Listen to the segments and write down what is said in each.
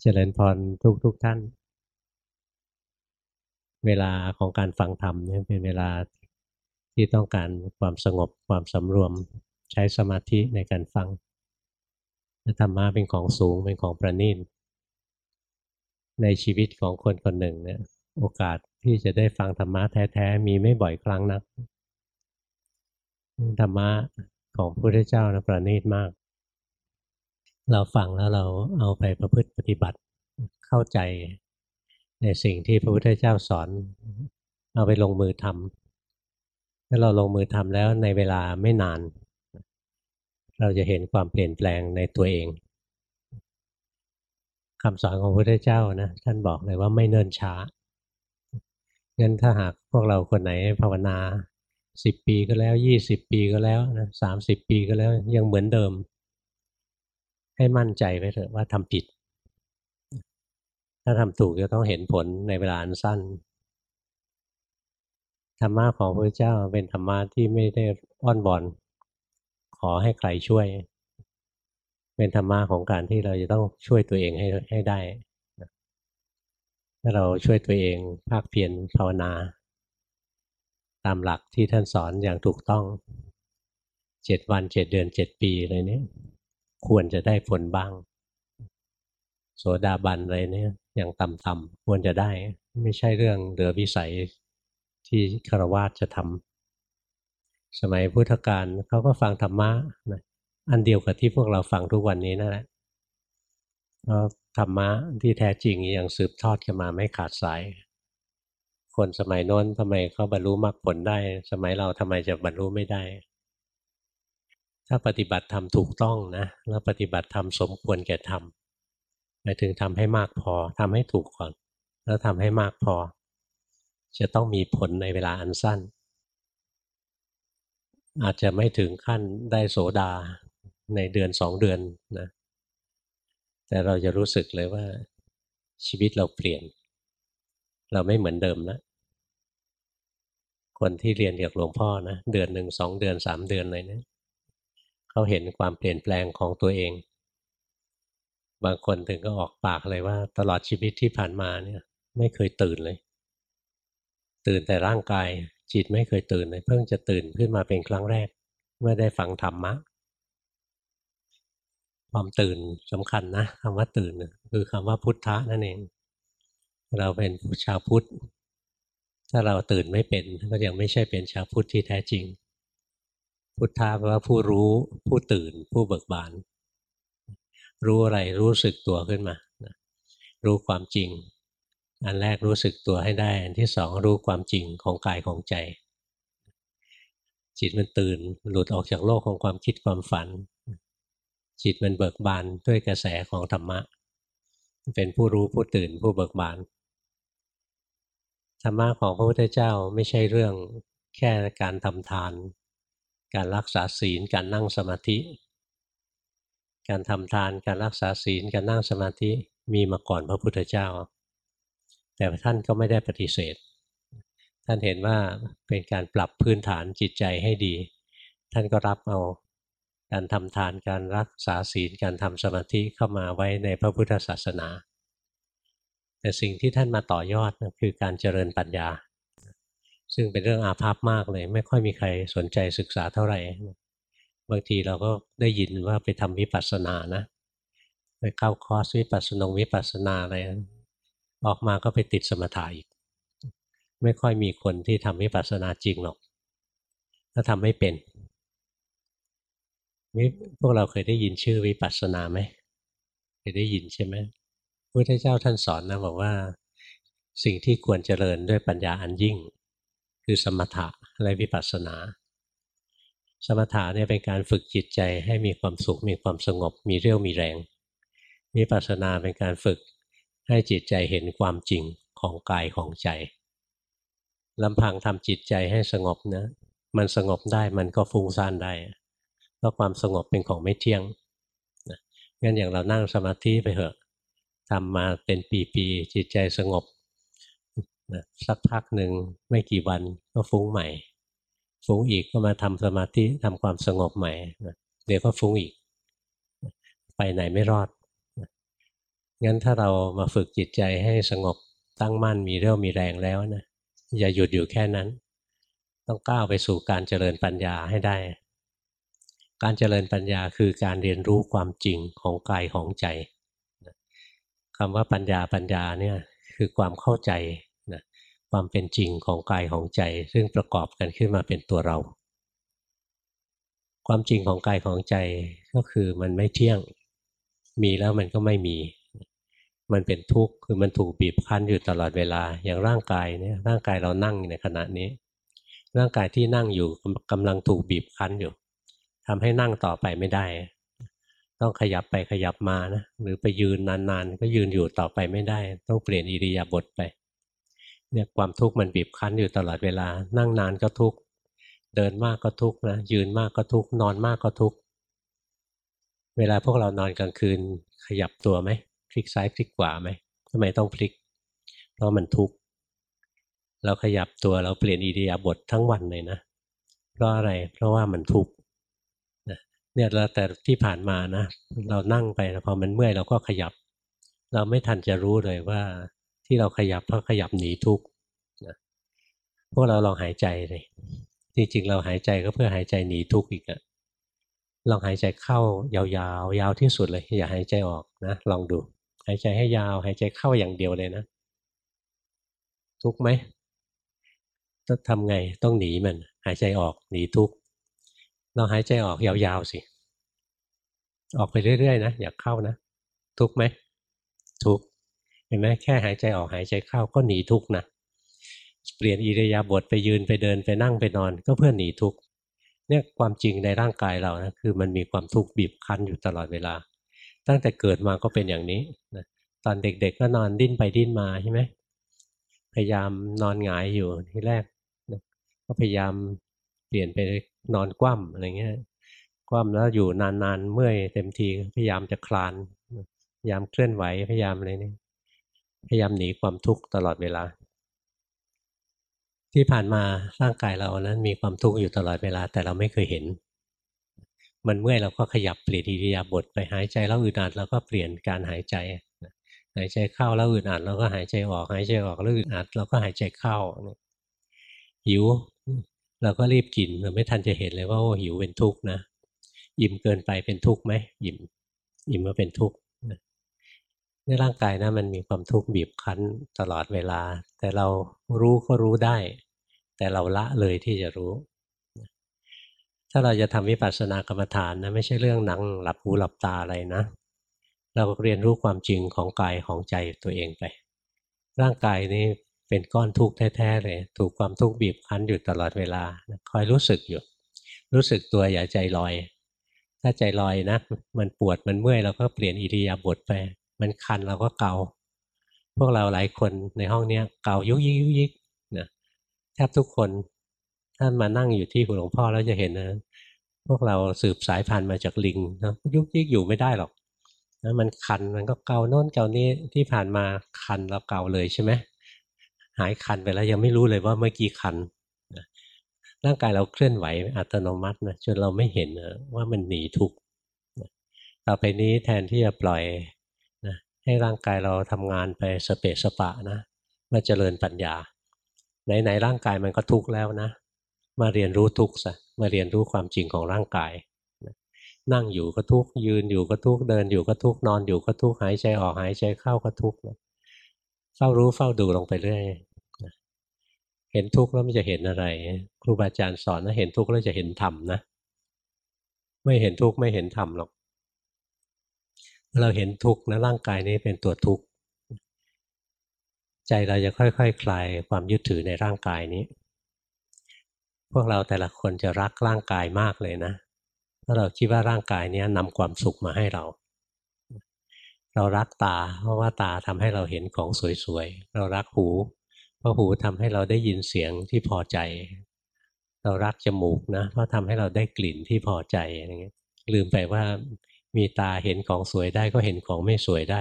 เจริญพรทุกทุกท่าน เวลาของการฟังธรรมเนี่ยเป็นเวลาที่ต้องการความสงบความสำรวมใช้สมาธิในการฟังธรรมะเป็นของสูงเป็นของประณีตในชีวิตของคนคนหนึ่งเนี่ยโอกาสที่จะได้ฟังธรรมะแท้ๆ มีไม่บ่อยครั้งนัก ธรรมะของพระพุทธเจ้านะประณีตมาก เราฟังแล้วเราเอาไปประพฤติปฏิบัติเข้าใจในสิ่งที่พระพุทธเจ้าสอน เอาไปลงมือทำถ้าเราลงมือทำแล้วในเวลาไม่นาน เราจะเห็นความเปลี่ยนแปลงในตัวเองคำสอนของพระพุทธเจ้านะท่านบอกเลยว่าไม่เนิ่นช้างั้นถ้าหากพวกเราคนไหนภาวนาสิบปีก็แล้วยี่สิบปีก็แล้วนะสามสิบปีก็แล้วยังเหมือนเดิม ให้มั่นใจไว้เถอะว่าทำผิด ถ้าทำถูกจะต้องเห็นผลในเวลาอันสั้นธรรมะของพระเจ้าเป็นธรรมะที่ไม่ได้อ้อนบอนขอให้ใครช่วย เป็นธรรมะของการที่เราจะต้องช่วยตัวเองให้ให้ได้ถ้าเราช่วยตัวเองภาคเพียรภาวนา ตามหลักที่ท่านสอนอย่างถูกต้องเจ็ดวันเจ็ดเดือนเจ็ดปีอะไรนี้ ควรจะได้ผลบ้าง โสดาบันอะไรเนี่ยอย่างต่ำๆควรจะได้ ไม่ใช่เรื่องเหลือวิสัยที่คารวะจะทำสมัยพุทธกาลเขาก็ฟังธรรมะนะอันเดียวกับที่พวกเราฟังทุกวันนี้นั่นแหละเพราะธรรมะที่แท้จริงยังสืบทอดกันมาไม่ขาดสาย คนสมัยโน้นทำไมเขาบรรลุมรรคผลได้ สมัยเราทำไมจะบรรลุไม่ได้ ถ้าปฏิบัติทำถูกต้องนะแล้วปฏิบัติทำสมควรแก่ทำหมายถึงทำให้มากพอทำให้ถูกก่อน แล้วทำให้มากพอ จะต้องมีผลในเวลาอันสั้น อาจจะไม่ถึงขั้นได้โสดาในเดือนสองเดือนนะแต่เราจะรู้สึกเลยว่าชีวิตเราเปลี่ยน เราไม่เหมือนเดิมแล้วคนที่เรียนกับหลวงพ่อนะเดือนหนึ่งสองเดือนสามเดือนเลยเนะี่ย เขาเห็นความเปลี่ยนแปลงของตัวเอง บางคนถึงก็ออกปากเลยว่า ตลอดชีวิตที่ผ่านมาเนี่ย ไม่เคยตื่นเลย ตื่นแต่ร่างกายจิตไม่เคยตื่นเลยเพิ่งจะตื่นขึ้นมาเป็นครั้งแรก เมื่อได้ฟังธรรมะความตื่นสำคัญนะคำว่าตื่นคือคำว่าพุทธะนั่นเอง เราเป็นชาวพุทธ ถ้าเราตื่นไม่เป็นก็ยังไม่ใช่เป็นชาวพุทธที่แท้จริง พุทธะแปลว่าผู้รู้ ผู้ตื่น ผู้เบิกบาน รู้อะไรรู้สึกตัวขึ้นมารู้ความจริง อันแรกรู้สึกตัวให้ได้ อันที่สองรู้ความจริงของกายของใจ จิตมันตื่นหลุดออกจากโลกของความคิดความฝัน จิตมันเบิกบานด้วยกระแสของธรรมะ เป็นผู้รู้ผู้ตื่นผู้เบิกบานธรรมะของพระพุทธเจ้าไม่ใช่เรื่องแค่การทำทาน การรักษาศีล การนั่งสมาธิ การทำทาน การรักษาศีล การนั่งสมาธิมีมาก่อนพระพุทธเจ้า แต่ท่านก็ไม่ได้ปฏิเสธ ท่านเห็นว่าเป็นการปรับพื้นฐานจิตใจให้ดี ท่านก็รับเอาการทำทาน การรักษาศีล การทำสมาธิเข้ามาไว้ในพระพุทธศาสนา แต่สิ่งที่ท่านมาต่อยอดคือการเจริญปัญญา ซึ่งเป็นเรื่องอาภัพมากเลย ไม่ค่อยมีใครสนใจศึกษาเท่าไหร่ บางทีเราก็ได้ยินว่าไปทำวิปัสสนานะ ไปเข้าคอร์สวิปัสสนงวิปัสสนาอะไรออกมาก็ไปติดสมถะอีก ไม่ค่อยมีคนที่ทำวิปัสสนาจริงหรอก ถ้าทำไม่เป็นนี่พวกเราเคยได้ยินชื่อวิปัสสนาไหมเคยได้ยินใช่ไหมพุทธเจ้าท่านสอนนะบอกว่า สิ่งที่ควรเจริญด้วยปัญญาอันยิ่ง คือสมถะและวิปัสสนา สมถะเนี่ยเป็นการฝึกจิตใจให้มีความสุขมีความสงบ มีเรี่ยวมีแรงวิปัสสนาเป็นการฝึกให้จิตใจเห็นความจริงของกายของใจลำพังทำจิตใจให้สงบนะ มันสงบได้มันก็ฟุ้งซ่านได้เพราะความสงบเป็นของไม่เที่ยงงั้นอย่างเรานั่งสมาธิไปเถอะทำมาเป็นปีๆจิตใจสงบ นะสักพักหนึ่งไม่กี่วันก็ฟุ้งใหม่ ฟุ้งอีกก็มาทำสมาธิทำความสงบใหม่นะเดี๋ยวก็ฟุ้งอีก ไปไหนไม่รอดงั้นถ้าเรามาฝึกจิตใจให้สงบตั้งมั่นมีเรี่ยวมีแรงแล้วนะอย่าหยุดอยู่แค่นั้น ต้องก้าวไปสู่การเจริญปัญญาให้ได้ การเจริญปัญญาคือการเรียนรู้ความจริงของกายของใจคำว่าปัญญาปัญญาเนี่ยคือความเข้าใจ ความเป็นจริงของกายของใจ ซึ่งประกอบกันขึ้นมาเป็นตัวเรา ความจริงของกายของใจก็คือมันไม่เที่ยง มีแล้วมันก็ไม่มี มันเป็นทุกข์คือมันถูกบีบคั้นอยู่ตลอดเวลา อย่างร่างกายเนี่ยร่างกายเรานั่งในขณะนี้ ร่างกายที่นั่งอยู่กำลังถูกบีบคั้นอยู่ทำให้นั่งต่อไปไม่ได้ ต้องขยับไปขยับมานะหรือไปยืนนานๆ ก็ยืนอยู่ต่อไปไม่ได้ ต้องเปลี่ยนอิริยาบถไป เนี่ยความทุกข์มันบีบคั้นอยู่ตลอดเวลา นั่งนานก็ทุกข์เดินมากก็ทุกข์นะยืนมากก็ทุกข์นอนมากก็ทุกข์เวลาพวกเรานอนกลางคืนขยับตัวไหมพลิกซ้ายพลิกขวาไหมทำไมต้องพลิก เพราะมันทุกข์เราขยับตัวเราเปลี่ยนอิริยาบถททั้งวันเลยนะ เพราะอะไรเพราะว่ามันทุกข์เนี่ยเราแต่ที่ผ่านมานะ เรานั่งไปพอมันเมื่อยเราก็ขยับ เราไม่ทันจะรู้เลยว่า ที่เราขยับเพราะขยับหนีทุกข์นะพวกเราลองหายใจเลยจริงๆเราหายใจก็เพื่อหายใจหนีทุกข์อีกอะลองหายใจเข้ายาวๆ ยาวที่สุดเลย อย่าหายใจออกนะ ลองดู หายใจให้ยาว หายใจเข้าอย่างเดียวเลยนะ ทุกไหมต้องทำไงต้องหนีมัน หายใจออกหนีทุกข์เราหายใจออกยาวๆสิ ออกไปเรื่อยๆนะ อย่าเข้านะ ทุกไหมทุก ห็นไหมแค่หายใจออกหายใจเข้าก็หนีทุกนะเปลี่ยนอิริยาบถไปยืนไปเดินไปนั่งไปนอน ก็เพื่อหนีทุกเนี่ยความจริงในร่างกายเรานะคือมันมีความทุกข์บีบคั้นอยู่ตลอดเวลา ตั้งแต่เกิดมาก็เป็นอย่างนี้นะตอนเด็กๆก็นอนดิ้นไปดิ้นมาใช่ไหมพยายามนอนหงายอยู่ที่แรกนะก็พยายามเปลี่ยนไปนอนคว่ำอะไรเงี้ยคว่ำแล้วอยู่นานๆเมื่อยเต็มทีพยายามจะคลานพยายามเคลื่อนไหวพยายามอะไรนี่ พยายามหนีความทุกข์ตลอดเวลา ที่ผ่านมาร่างกายเรานั้นมีความทุกข์อยู่ตลอดเวลา แต่เราไม่เคยเห็น มันเมื่อยเราก็ขยับเปลี่ยนอิริยาบถไปหายใจแล้วอึดอัดเราก็เปลี่ยนการหายใจหายใจเข้าแล้วอึดอัดเราก็หายใจออกหายใจออกแล้วอึดอัดเราก็หายใจเข้าหิวเราก็รีบกินเราไม่ทันจะเห็นเลยว่าโอ้หิวเป็นทุกข์นะอิ่มเกินไปเป็นทุกข์ไหมอิ่มอิ่มก็เป็นทุกข์ ในร่างกายนะมันมีความทุกข์บีบคั้นตลอดเวลา แต่เรารู้ก็รู้ได้ แต่เราละเลยที่จะรู้ ถ้าเราจะทำวิปัสสนากรรมฐานนะไม่ใช่เรื่องหนังหลับหูหลับตาอะไรนะ เราเรียนรู้ความจริงของกายของใจตัวเองไป ร่างกายนี้เป็นก้อนทุกข์แท้ๆเลย ถูกความทุกข์บีบคั้นอยู่ตลอดเวลา คอยรู้สึกอยู่ รู้สึกตัวอย่าใจลอย ถ้าใจลอยนะ มันปวดมันเมื่อยเราก็เปลี่ยนอิริยาบถไป มันคันเราก็เกา พวกเราหลายคนในห้องเนี้ยเกายุกยิกยุกยิกนะแทบทุกคนท่านมานั่งอยู่ที่หลวงพ่อแล้วจะเห็นนะพวกเราสืบสายพันธุ์มาจากลิงนะยุกยิกอยู่ไม่ได้หรอกนะมันคันมันก็เกาโน่นเกานี้ที่ผ่านมาคันเราเกาเลยใช่ไหมหายคันไปแล้วยังไม่รู้เลยว่าเมื่อกี้คันร่างกายเราเคลื่อนไหวอัตโนมัตินะจนเราไม่เห็นนะว่ามันหนีทุกข์ต่อไปนี้แทนที่จะปล่อย ให้ร่างกายเราทำงานไปสเปสปะนะมาเจริญปัญญา ไหนๆร่างกายมันก็ทุกข์แล้วนะ มาเรียนรู้ทุกข์ซะมาเรียนรู้ความจริงของร่างกาย นั่งอยู่ก็ทุกข์ยืนอยู่ก็ทุกข์เดินอยู่ก็ทุกข์นอนอยู่ก็ทุกข์หายใจออกหายใจเข้าก็ทุกข์เฝ้ารู้เฝ้าดูลงไปเรื่อยเห็นทุกข์แล้วมันจะเห็นอะไร ครูบาอาจารย์สอนนะเห็นทุกข์แล้วจะเห็นธรรมนะไม่เห็นทุกข์ไม่เห็นธรรมหรอก เราเห็นทุกข์นะร่างกายนี้เป็นตัวทุกข์ใจเราจะค่อยๆคคลายความยึดถือในร่างกายนี้ พวกเราแต่ละคนจะรักร่างกายมากเลยนะถ้าเราคิดว่าร่างกายนี้นำความสุขมาให้เรา เรารักตา เพราะว่าตาทำให้เราเห็นของสวยๆ เรารักหู เพราะหูทำให้เราได้ยินเสียงที่พอใจ เรารักจมูกนะ เพราะทำให้เราได้กลิ่นที่พอใจอะไรเงี้ยลืมไปว่า มีตาเห็นของสวยได้ก็เห็นของไม่สวยได้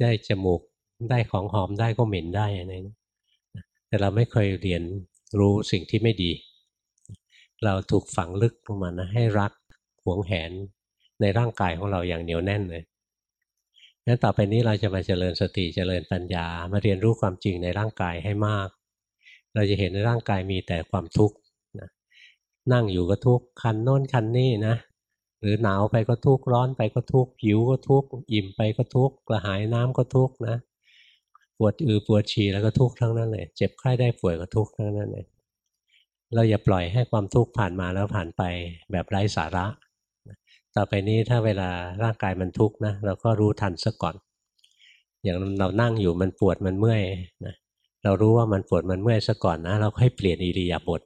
ได้จมูกได้ของหอมได้ก็เหม็นได้อะไรแต่เราไม่เคยเรียนรู้สิ่งที่ไม่ดี เราถูกฝังลึกลงมานะให้รักหวงแหนในร่างกายของเราอย่างเหนียวแน่นเลยงั้นต่อไปนี้เราจะมาเจริญสติเจริญปัญญา มาเรียนรู้ความจริงในร่างกายให้มาก เราจะเห็นในร่างกายมีแต่ความทุกข์นั่งอยู่ก็ทุกข์คันโน้นคันนี่นะ หรือหนาวไปก็ทุกข์ร้อนไปก็ทุกข์หิวก็ทุกข์อิ่มไปก็ทุกข์กระหายน้ำก็ทุกข์นะปวดอือปวดฉี่แล้วก็ทุกข์ทั้งนั้นเลยเจ็บไข้ได้ป่วยก็ทุกข์ทั้งนั้นเลยเราอย่าปล่อยให้ความทุกข์ผ่านมาแล้วผ่านไปแบบไร้สาระ ต่อไปนี้ถ้าเวลาร่างกายมันทุกข์นะเราก็รู้ทันซะก่อน อย่างเรานั่งอยู่มันปวดมันเมื่อยนะเรารู้ว่ามันปวดมันเมื่อยซะก่อนนะ เราค่อยเปลี่ยนอิริยาบถ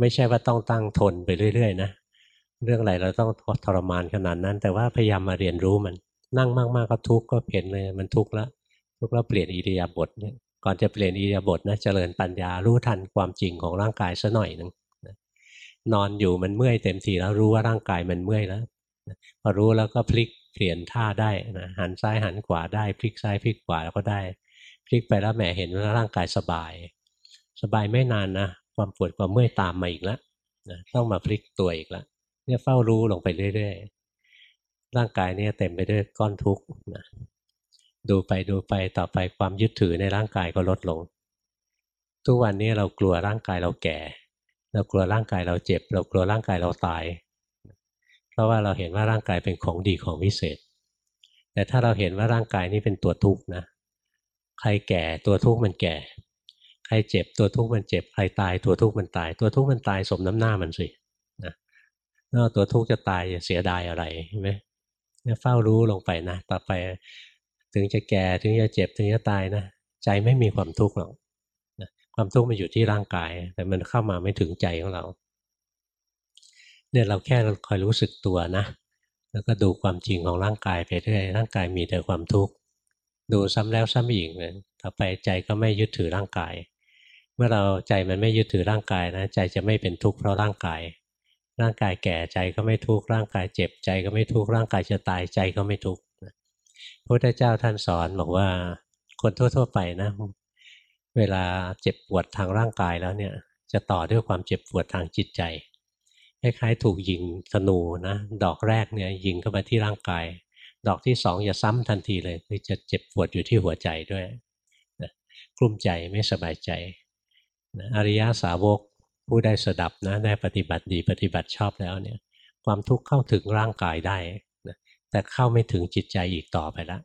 ไม่ใช่ว่าต้องตั้งทนไปเรื่อยๆนะ เรื่องอะไรเราต้องทรมานขนาดนั้น แต่ว่าพยายามมาเรียนรู้มันนั่งมากๆก็ทุกข์ก็เห็นเลยมันทุกข์แล้วทุกข์แล้วเปลี่ยนอิริยาบถเนี่ยก่อนจะเปลี่ยนอิริยาบถนะเจริญปัญญารู้ทันความจริงของร่างกายซะหน่อยหนึ่งนอนอยู่มันเมื่อยเต็มทีแล้วรู้ว่าร่างกายมันเมื่อยแล้วพอรู้แล้วก็พลิกเปลี่ยนท่าได้นะหันซ้ายหันขวาได้ พลิกซ้ายพลิกขวาแล้วก็ได้ พลิกไปแล้วแหมเห็นว่าร่างกายสบาย สบายไม่นานนะความปวดความเมื่อยตามมาอีกแล้วนะต้องมาพลิกตัวอีกแล้ว เนี่ยเฝ้ารู้ลงไปเรื่อยๆร่างกายเนี่ยเต็มไปด้วยก้อนทุกข์นะดูไปดูไปต่อไปความยึดถือในร่างกายก็ลดลง ทุกวันนี้เรากลัวร่างกายเราแก่ เรากลัวร่างกายเราเจ็บ เรากลัวร่างกายเราตาย เพราะว่าเราเห็นว่าร่างกายเป็นของดีของวิเศษ แต่ถ้าเราเห็นว่าร่างกายนี้เป็นตัวทุกข์นะ ใครแก่ตัวทุกข์มันแก่ ใครเจ็บตัวทุกข์มันเจ็บ ใครตายตัวทุกข์มันตาย ตัวทุกข์มันตายสมน้ำหน้ามันสิ ตัวทุกข์จะตายเสียดายอะไรใช่ไหมเนี่ยเฝ้ารู้ลงไปนะต่อไปถึงจะแก่ถึงจะเจ็บถึงจะตายนะใจไม่มีความทุกข์หรอกความทุกข์มันอยู่ที่ร่างกาย แต่มันเข้ามาไม่ถึงใจของเรา เนี่ยเราแค่คอยรู้สึกตัวนะ แล้วก็ดูความจริงของร่างกายไปเรื่อยร่างกายมีแต่ความทุกข์ดูซ้ำแล้วซ้ำอีกเลยต่อไปใจก็ไม่ยึดถือร่างกาย เมื่อเราใจมันไม่ยึดถือร่างกายนะใจจะไม่เป็นทุกข์เพราะร่างกาย ร่างกายแก่ใจก็ไม่ทุกข์ร่างกายเจ็บใจก็ไม่ทุกข์ร่างกายจะตายใจก็ไม่ทุกข์พระพุทธเจ้าท่านสอนบอกว่าคนทั่ว ๆ ไปนะเวลาเจ็บปวดทางร่างกายแล้วเนี่ย จะต่อด้วยความเจ็บปวดทางจิตใจคล้ายๆถูกยิงธนูนะดอกแรกเนี่ยยิงเข้ามาที่ร่างกาย ดอกที่สองจะซ้ำทันทีเลยคือจะเจ็บปวดอยู่ที่หัวใจด้วยนะกลุ้มใจไม่สบายใจนะอริยาสาวก ผู้ได้สดับนะได้ปฏิบัติดีปฏิบัติชอบแล้วเนี่ย ความทุกข์เข้าถึงร่างกายได้นะแต่เข้าไม่ถึงจิตใจอีกต่อไปแล้ว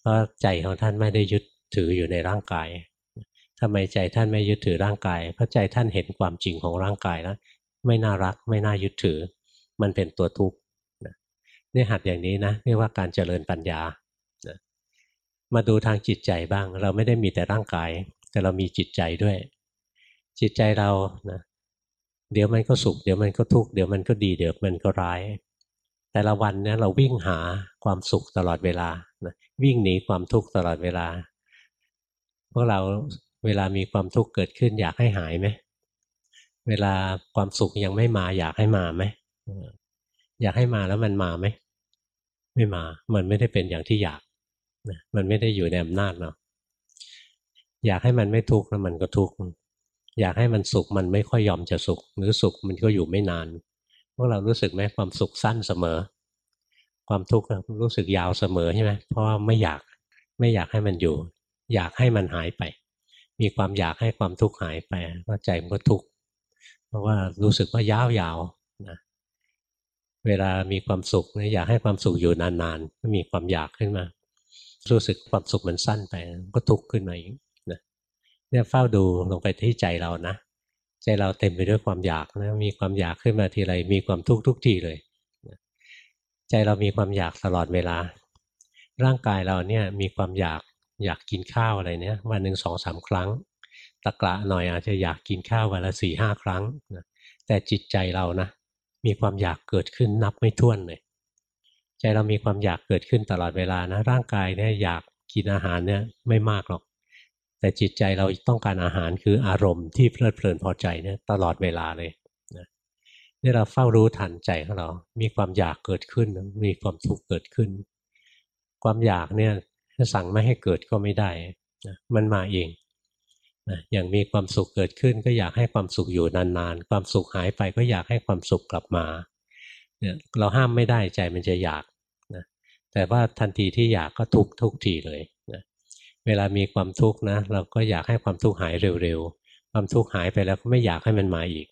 เพราะใจของท่านไม่ได้ยึดถืออยู่ในร่างกายทำไมใจท่านไม่ยึดถือร่างกาย เพราะใจท่านเห็นความจริงของร่างกายแล้วไม่น่ารักไม่น่ายึดถือ มันเป็นตัวทุกข์นี่หัดอย่างนี้นะเรียกว่าการเจริญปัญญามาดูทางจิตใจบ้าง เราไม่ได้มีแต่ร่างกาย แต่เรามีจิตใจด้วย จิตใจเรานะเดี๋ยวมันก็สุข เดี๋ยวมันก็ทุกข์เดี๋ยวมันก็ดีเดี๋ยวมันก็ร้าย แต่ละวันเนี่ยเราวิ่งหาความสุขตลอดเวลานะวิ่งหนีความทุกข์ตลอดเวลาพวกเราเวลามีความทุกข์เกิดขึ้นอยากให้หายไหมเวลาความสุขยังไม่มา อยากให้มาไหมอยากให้มาแล้วมันมาไหมไม่มา มันไม่ได้เป็นอย่างที่อยากมันไม่ได้อยู่ในอำนาจเราอยากให้มันไม่ทุกข์แล้วมันก็ทุกข์ อยากให้มันสุขมันไม่ค่อยยอมจะสุข หรือสุขมันก็อยู่ไม่นานพวกเรารู้สึกไหมความสุขสั้นเสมอ ความทุกข์รู้สึกยาวเสมอใช่ไหมเพราะไม่อยากไม่อยากให้มันอยู่ อยากให้มันหายไป มีความอยากให้ความทุกข์หายไปก็ใจมันก็ทุกข์เพราะว่ารู้สึกว่ายาวๆนะเวลามีความสุขอยากให้ความสุขอยู่นานๆก็มีความอยากขึ้นมา รู้สึกความสุขมันสั้นไปก็ทุกข์ขึ้นมาอีก เนี่ยเฝ้าดูลงไปที่ใจเรานะใจเราเต็มไปด้วยความอยากนะมีความอยากขึ้นมาทีไรมีความทุกข์ทุกทีเลย ใจเรามีความอยากตลอดเวลา ร่างกายเราเนี่ยมีความอยากอยากกินข้าวอะไรเนี่ยวันหนึ่งสองสามครั้ง ตะกละหน่อยอาจจะอยากกินข้าววันละสี่ห้าครั้งนะแต่จิตใจเรานะมีความอยากเกิดขึ้นนับไม่ถ้วนเลย ใจเรามีความอยากเกิดขึ้นตลอดเวลานะร่างกายเนี่ยอยากกินอาหารเนี่ยไม่มากหรอก แต่จิตใจเราต้องการอาหารคืออารมณ์ที่เพลิดเพลินพอใจเนี่ยตลอดเวลาเลยนะนี่เราเฝ้ารู้ทันใจของเรา มีความอยากเกิดขึ้น มีความทุกข์เกิดขึ้น ความอยากเนี่ยสั่งไม่ให้เกิดก็ไม่ได้นะมันมาเองนะอย่างมีความสุขเกิดขึ้น ก็อยากให้ความสุขอยู่นานๆ ความสุขหายไปก็อยากให้ความสุขกลับมาเนี่ยเราห้ามไม่ได้ใจมันจะอยากนะแต่ว่าทันทีที่อยากก็ทุกทุกทีเลย เวลามีความทุกข์นะ เราก็อยากให้ความทุกข์หายเร็วๆ ความทุกข์หายไปแล้วก็ไม่อยากให้มันมาอีก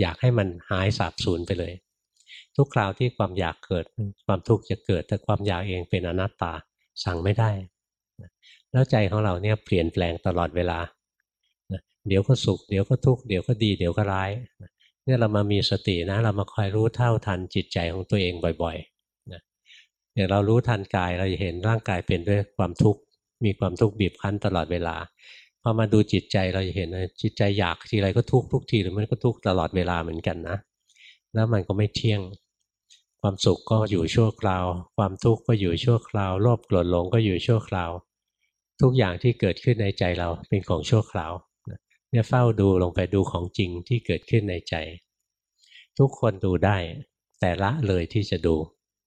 อยากให้มันหายสาบสูญไปเลย ทุกคราวที่ความอยากเกิดความทุกข์จะเกิด แต่ความอยากเองเป็นอนัตตาสั่งไม่ได้ แล้วใจของเราเนี่ยเปลี่ยนแปลงตลอดเวลาเดี๋ยวก็สุขเดี๋ยวก็ทุกข์เดี๋ยวก็ดีเดี๋ยวก็ร้ายเนี่ยเรามามีสตินะ เรามาคอยรู้เท่าทันจิตใจของตัวเองบ่อยๆนะอย่างเรารู้ทันกายเราจะเห็นร่างกายเป็นด้วยความทุกข์ มีความทุกข์บีบคั้นตลอดเวลาพอมาดูจิตใจเราจะเห็นนะจิตใจอยากทีไรก็ทุกข์ทุกทีหรือมันก็ทุกข์ตลอดเวลาเหมือนกันนะ แล้วมันก็ไม่เที่ยง ความสุขก็อยู่ชั่วคราว ความทุกข์ก็อยู่ชั่วคราวโลภโกรธหลงก็อยู่ชั่วคราว ทุกอย่างที่เกิดขึ้นในใจเราเป็นของชั่วคราวเนี่ยเฝ้าดูลงไปดูของจริงที่เกิดขึ้นในใจ ทุกคนดูได้ แต่ละเลยที่จะดู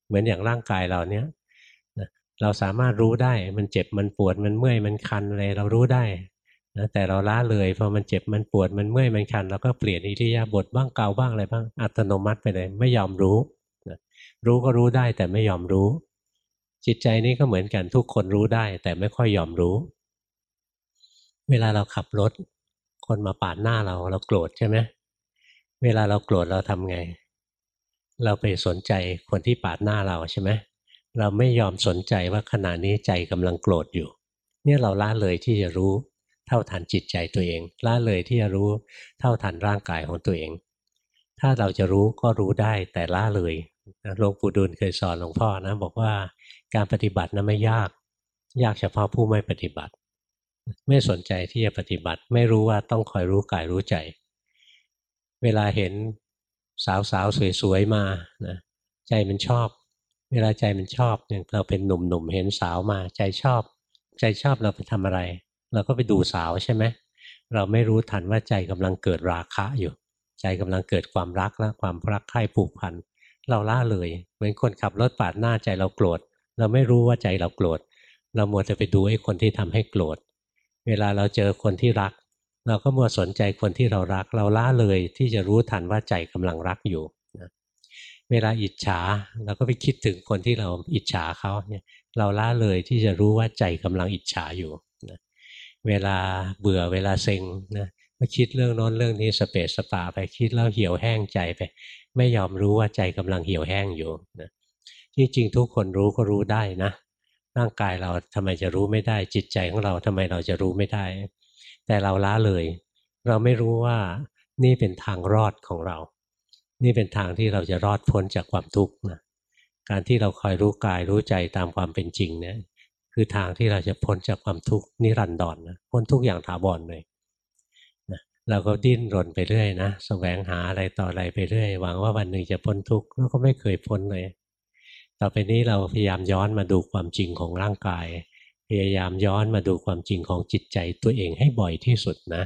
เหมือนอย่างร่างกายเราเนี้ย เราสามารถรู้ได้มันเจ็บมันปวดมันเมื่อยมันคันอะไรเรารู้ได้นะแต่เราละเลยพอมันเจ็บมันปวดมันเมื่อยมันคันเราก็เปลี่ยนอิริยาบถบ้างเกาบ้างอะไรบ้างอัตโนมัติไปเลย ไม่ยอมรู้นะรู้ก็รู้ได้แต่ไม่ยอมรู้ จิตใจนี้ก็เหมือนกันทุกคนรู้ได้ แต่ไม่ค่อยยอมรู้ เวลาเราขับรถ คนมาปาดหน้าเราเราโกรธใช่ไหมเวลาเราโกรธเราทำไง เราไปสนใจคนที่ปาดหน้าเราใช่ไหม เราไม่ยอมสนใจว่าขณะนี้ใจกำลังโกรธอยู่ เนี่ยเราละเลยที่จะรู้เท่าทันจิตใจตัวเองละเลยที่จะรู้เท่าทันร่างกายของตัวเอง ถ้าเราจะรู้ก็รู้ได้แต่ละเลยหลวงปู่ดูลเคยสอนหลวงพ่อนะบอกว่าการปฏิบัตินะไม่ยาก ยากเฉพาะผู้ไม่ปฏิบัติ ไม่สนใจที่จะปฏิบัติ ไม่รู้ว่าต้องคอยรู้กายรู้ใจ เวลาเห็นสาวสาวสวยๆมานะใจมันชอบ เวลาใจมันชอบอย่างเราเป็นหนุ่มๆเห็นสาวมา ใจชอบ ใจชอบเราไปทำอะไร เราก็ไปดูสาวใช่ไหมเราไม่รู้ทันว่าใจกำลังเกิดราคะอยู่ ใจกำลังเกิดความรักและความรักใคร่ผูกพันเราล่าเลยเหมือนคนขับรถปาดหน้าใจเราโกรธเราไม่รู้ว่าใจเราโกรธเรามัวจะไปดูไอ้คนที่ทำให้โกรธเวลาเราเจอคนที่รัก เราก็มัวสนใจคนที่เรารัก เราละเลยที่จะรู้ทันว่าใจกำลังรักอยู่ เวลาอิจฉาเราก็ไปคิดถึงคนที่เราอิจฉาเขาเนี่ยเราละเลยที่จะรู้ว่าใจกำลังอิจฉาอยู่นะเวลาเบื่อเวลาเซ็งนะมาคิดเรื่องโน้นเรื่องนี้สเปสสปาไปคิดแล้วเหี่ยวแห้งใจไป ไม่ยอมรู้ว่าใจกำลังเหี่ยวแห้งอยู่นะที่จริงทุกคนรู้ก็รู้ได้นะ ร่างกายเราทำไมจะรู้ไม่ได้ จิตใจของเราทำไมเราจะรู้ไม่ได้ แต่เราล้าเลย เราไม่รู้ว่านี่เป็นทางรอดของเรา นี่เป็นทางที่เราจะรอดพ้นจากความทุกข์นะการที่เราคอยรู้กายรู้ใจตามความเป็นจริงเนี่ยคือทางที่เราจะพ้นจากความทุกข์นิรันดรนนะพ้นทุกอย่างถาวรเลยนะเราก็ดิ้นรนไปเรื่อยนะแสวงหาอะไรต่ออะไรไปเรื่อยหวังว่าวันหนึ่งจะพ้นทุกข์แล้วก็ไม่เคยพ้นเลย ต่อไปนี้เราพยายามย้อนมาดูความจริงของร่างกาย พยายามย้อนมาดูความจริงของจิตใจตัวเองให้บ่อยที่สุดนะ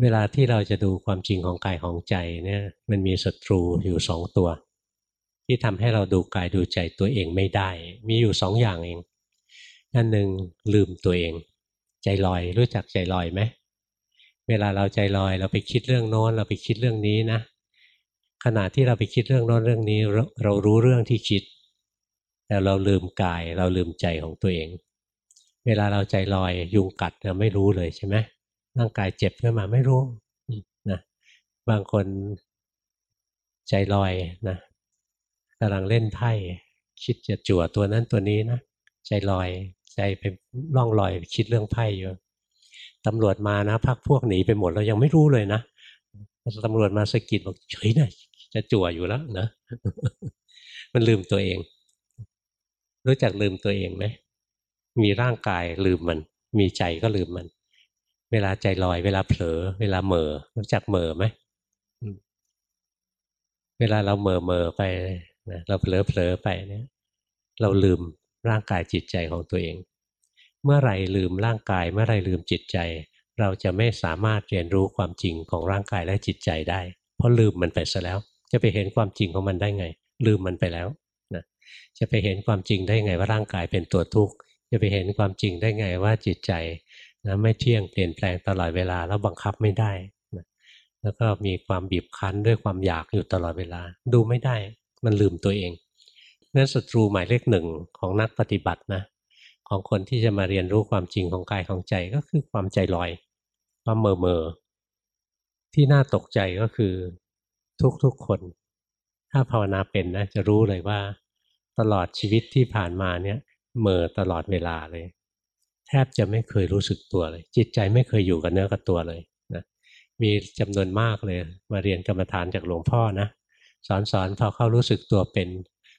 เวลาที่เราจะดูความจริงของกายของใจเนี่ยมันมีศัตรูอยู่สองตัว ที่ทำให้เราดูกายดูใจตัวเองไม่ได้ มีอยู่สองอย่างเองอันหนึ่งลืมตัวเอง ใจลอยรู้จักใจลอยไหมเวลาเราใจลอยเราไปคิดเรื่องโน้นเราไปคิดเรื่องนี้นะขณะที่เราไปคิดเรื่องโน้นเรื่องนี้เรารู้เรื่องที่คิด แต่เราลืมกายเราลืมใจของตัวเอง เวลาเราใจลอยยุงกัดเราไม่รู้เลยใช่ไหม ร่างกายเจ็บขึ้นมาไม่รู้นะบางคนใจลอยนะกำลังเล่นไพ่คิดจะจั่วตัวนั้นตัวนี้นะใจลอยใจไปล่องลอยคิดเรื่องไพ่อยู่ตำรวจมานะพักพวกหนีไปหมดเรายังไม่รู้เลยนะตำรวจมาสกิดบอกเฉยหน่อยจะจั่วอยู่แล้วนะ มันลืมตัวเอง รู้จักลืมตัวเองไหมมีร่างกายลืมมัน มีใจก็ลืมมัน เวลาใจลอย เวลาเผลอ เวลาเหม่อรู้จักเหม่อไหมเวลาเราเหม่อเม่อไปนะเราเผลอเผลอไปเนี่ย เราลืมร่างกายจิตใจของตัวเอง เมื่อไรลืมร่างกาย เมื่อไรลืมจิตใจ เราจะไม่สามารถเรียนรู้ความจริงของร่างกายและจิตใจได้ เพราะลืมมันไปซะแล้ว จะไปเห็นความจริงของมันได้ไง ลืมมันไปแล้วนะจะไปเห็นความจริงได้ไงว่าร่างกายเป็นตัวทุกข์จะไปเห็นความจริงได้ไงว่าจิตใจ นะไม่เที่ยงเปลี่ยนแปลงตลอดเวลาแล้วบังคับไม่ได้นะแล้วก็มีความบีบคั้นด้วยความอยากอยู่ตลอดเวลา ดูไม่ได้ มันลืมตัวเองนั้นศัตรูหมายเลขหนึ่งของนักปฏิบัตินะของคนที่จะมาเรียนรู้ความจริงของกายของใจก็คือความใจลอยความเมอเมอที่น่าตกใจก็คือทุกๆคน ถ้าภาวนาเป็นนะจะรู้เลยว่า ตลอดชีวิตที่ผ่านมาเนี่ยเมอตลอดเวลาเลย แทบจะไม่เคยรู้สึกตัวเลย จิตใจไม่เคยอยู่กับเนื้อกับตัวเลยนะมีจำนวนมากเลย มาเรียนกรรมฐานจากหลวงพ่อนะสอนสอนพอเข้ารู้สึกตัวเป็น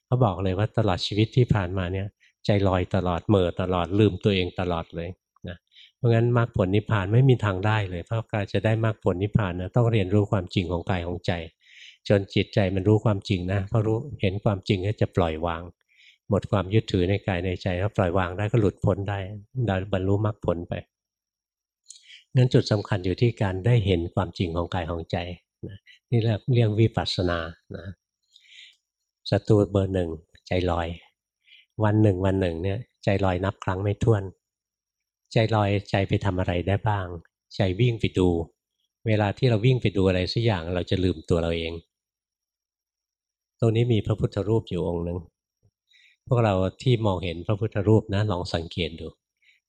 เขาบอกเลยว่าตลอดชีวิตที่ผ่านมาเนี่ย ใจลอยตลอดเมื่อตลอดลืมตัวเองตลอดเลยนะเพราะงั้นมรรคผลนิพพานไม่มีทางได้เลย เพราะการจะได้มรรคผลนิพพานนะต้องเรียนรู้ความจริงของกายของใจ จนจิตใจมันรู้ความจริงนะพอรู้เห็นความจริงก็จะปล่อยวาง หมดความยึดถือในกายในใจแล้วปล่อยวางได้ก็หลุดพ้นได้ได้บรรลุมรรคผลไปงั้นจุดสำคัญอยู่ที่การได้เห็นความจริงของกายของใจนะนี่เรียกเรียกวิปัสสนานะศัตรูเบอร์หนึ่งใจลอย วันหนึ่งวันหนึ่งเนี่ยใจลอยนับครั้งไม่ถ้วน ใจลอยใจไปทำอะไรได้บ้าง ใจวิ่งไปดู เวลาที่เราวิ่งไปดูอะไรสักอย่างเราจะลืมตัวเราเอง ตรงนี้มีพระพุทธรูปอยู่องค์หนึ่ง พวกเราที่มองเห็นพระพุทธรูปนะลองสังเกตดู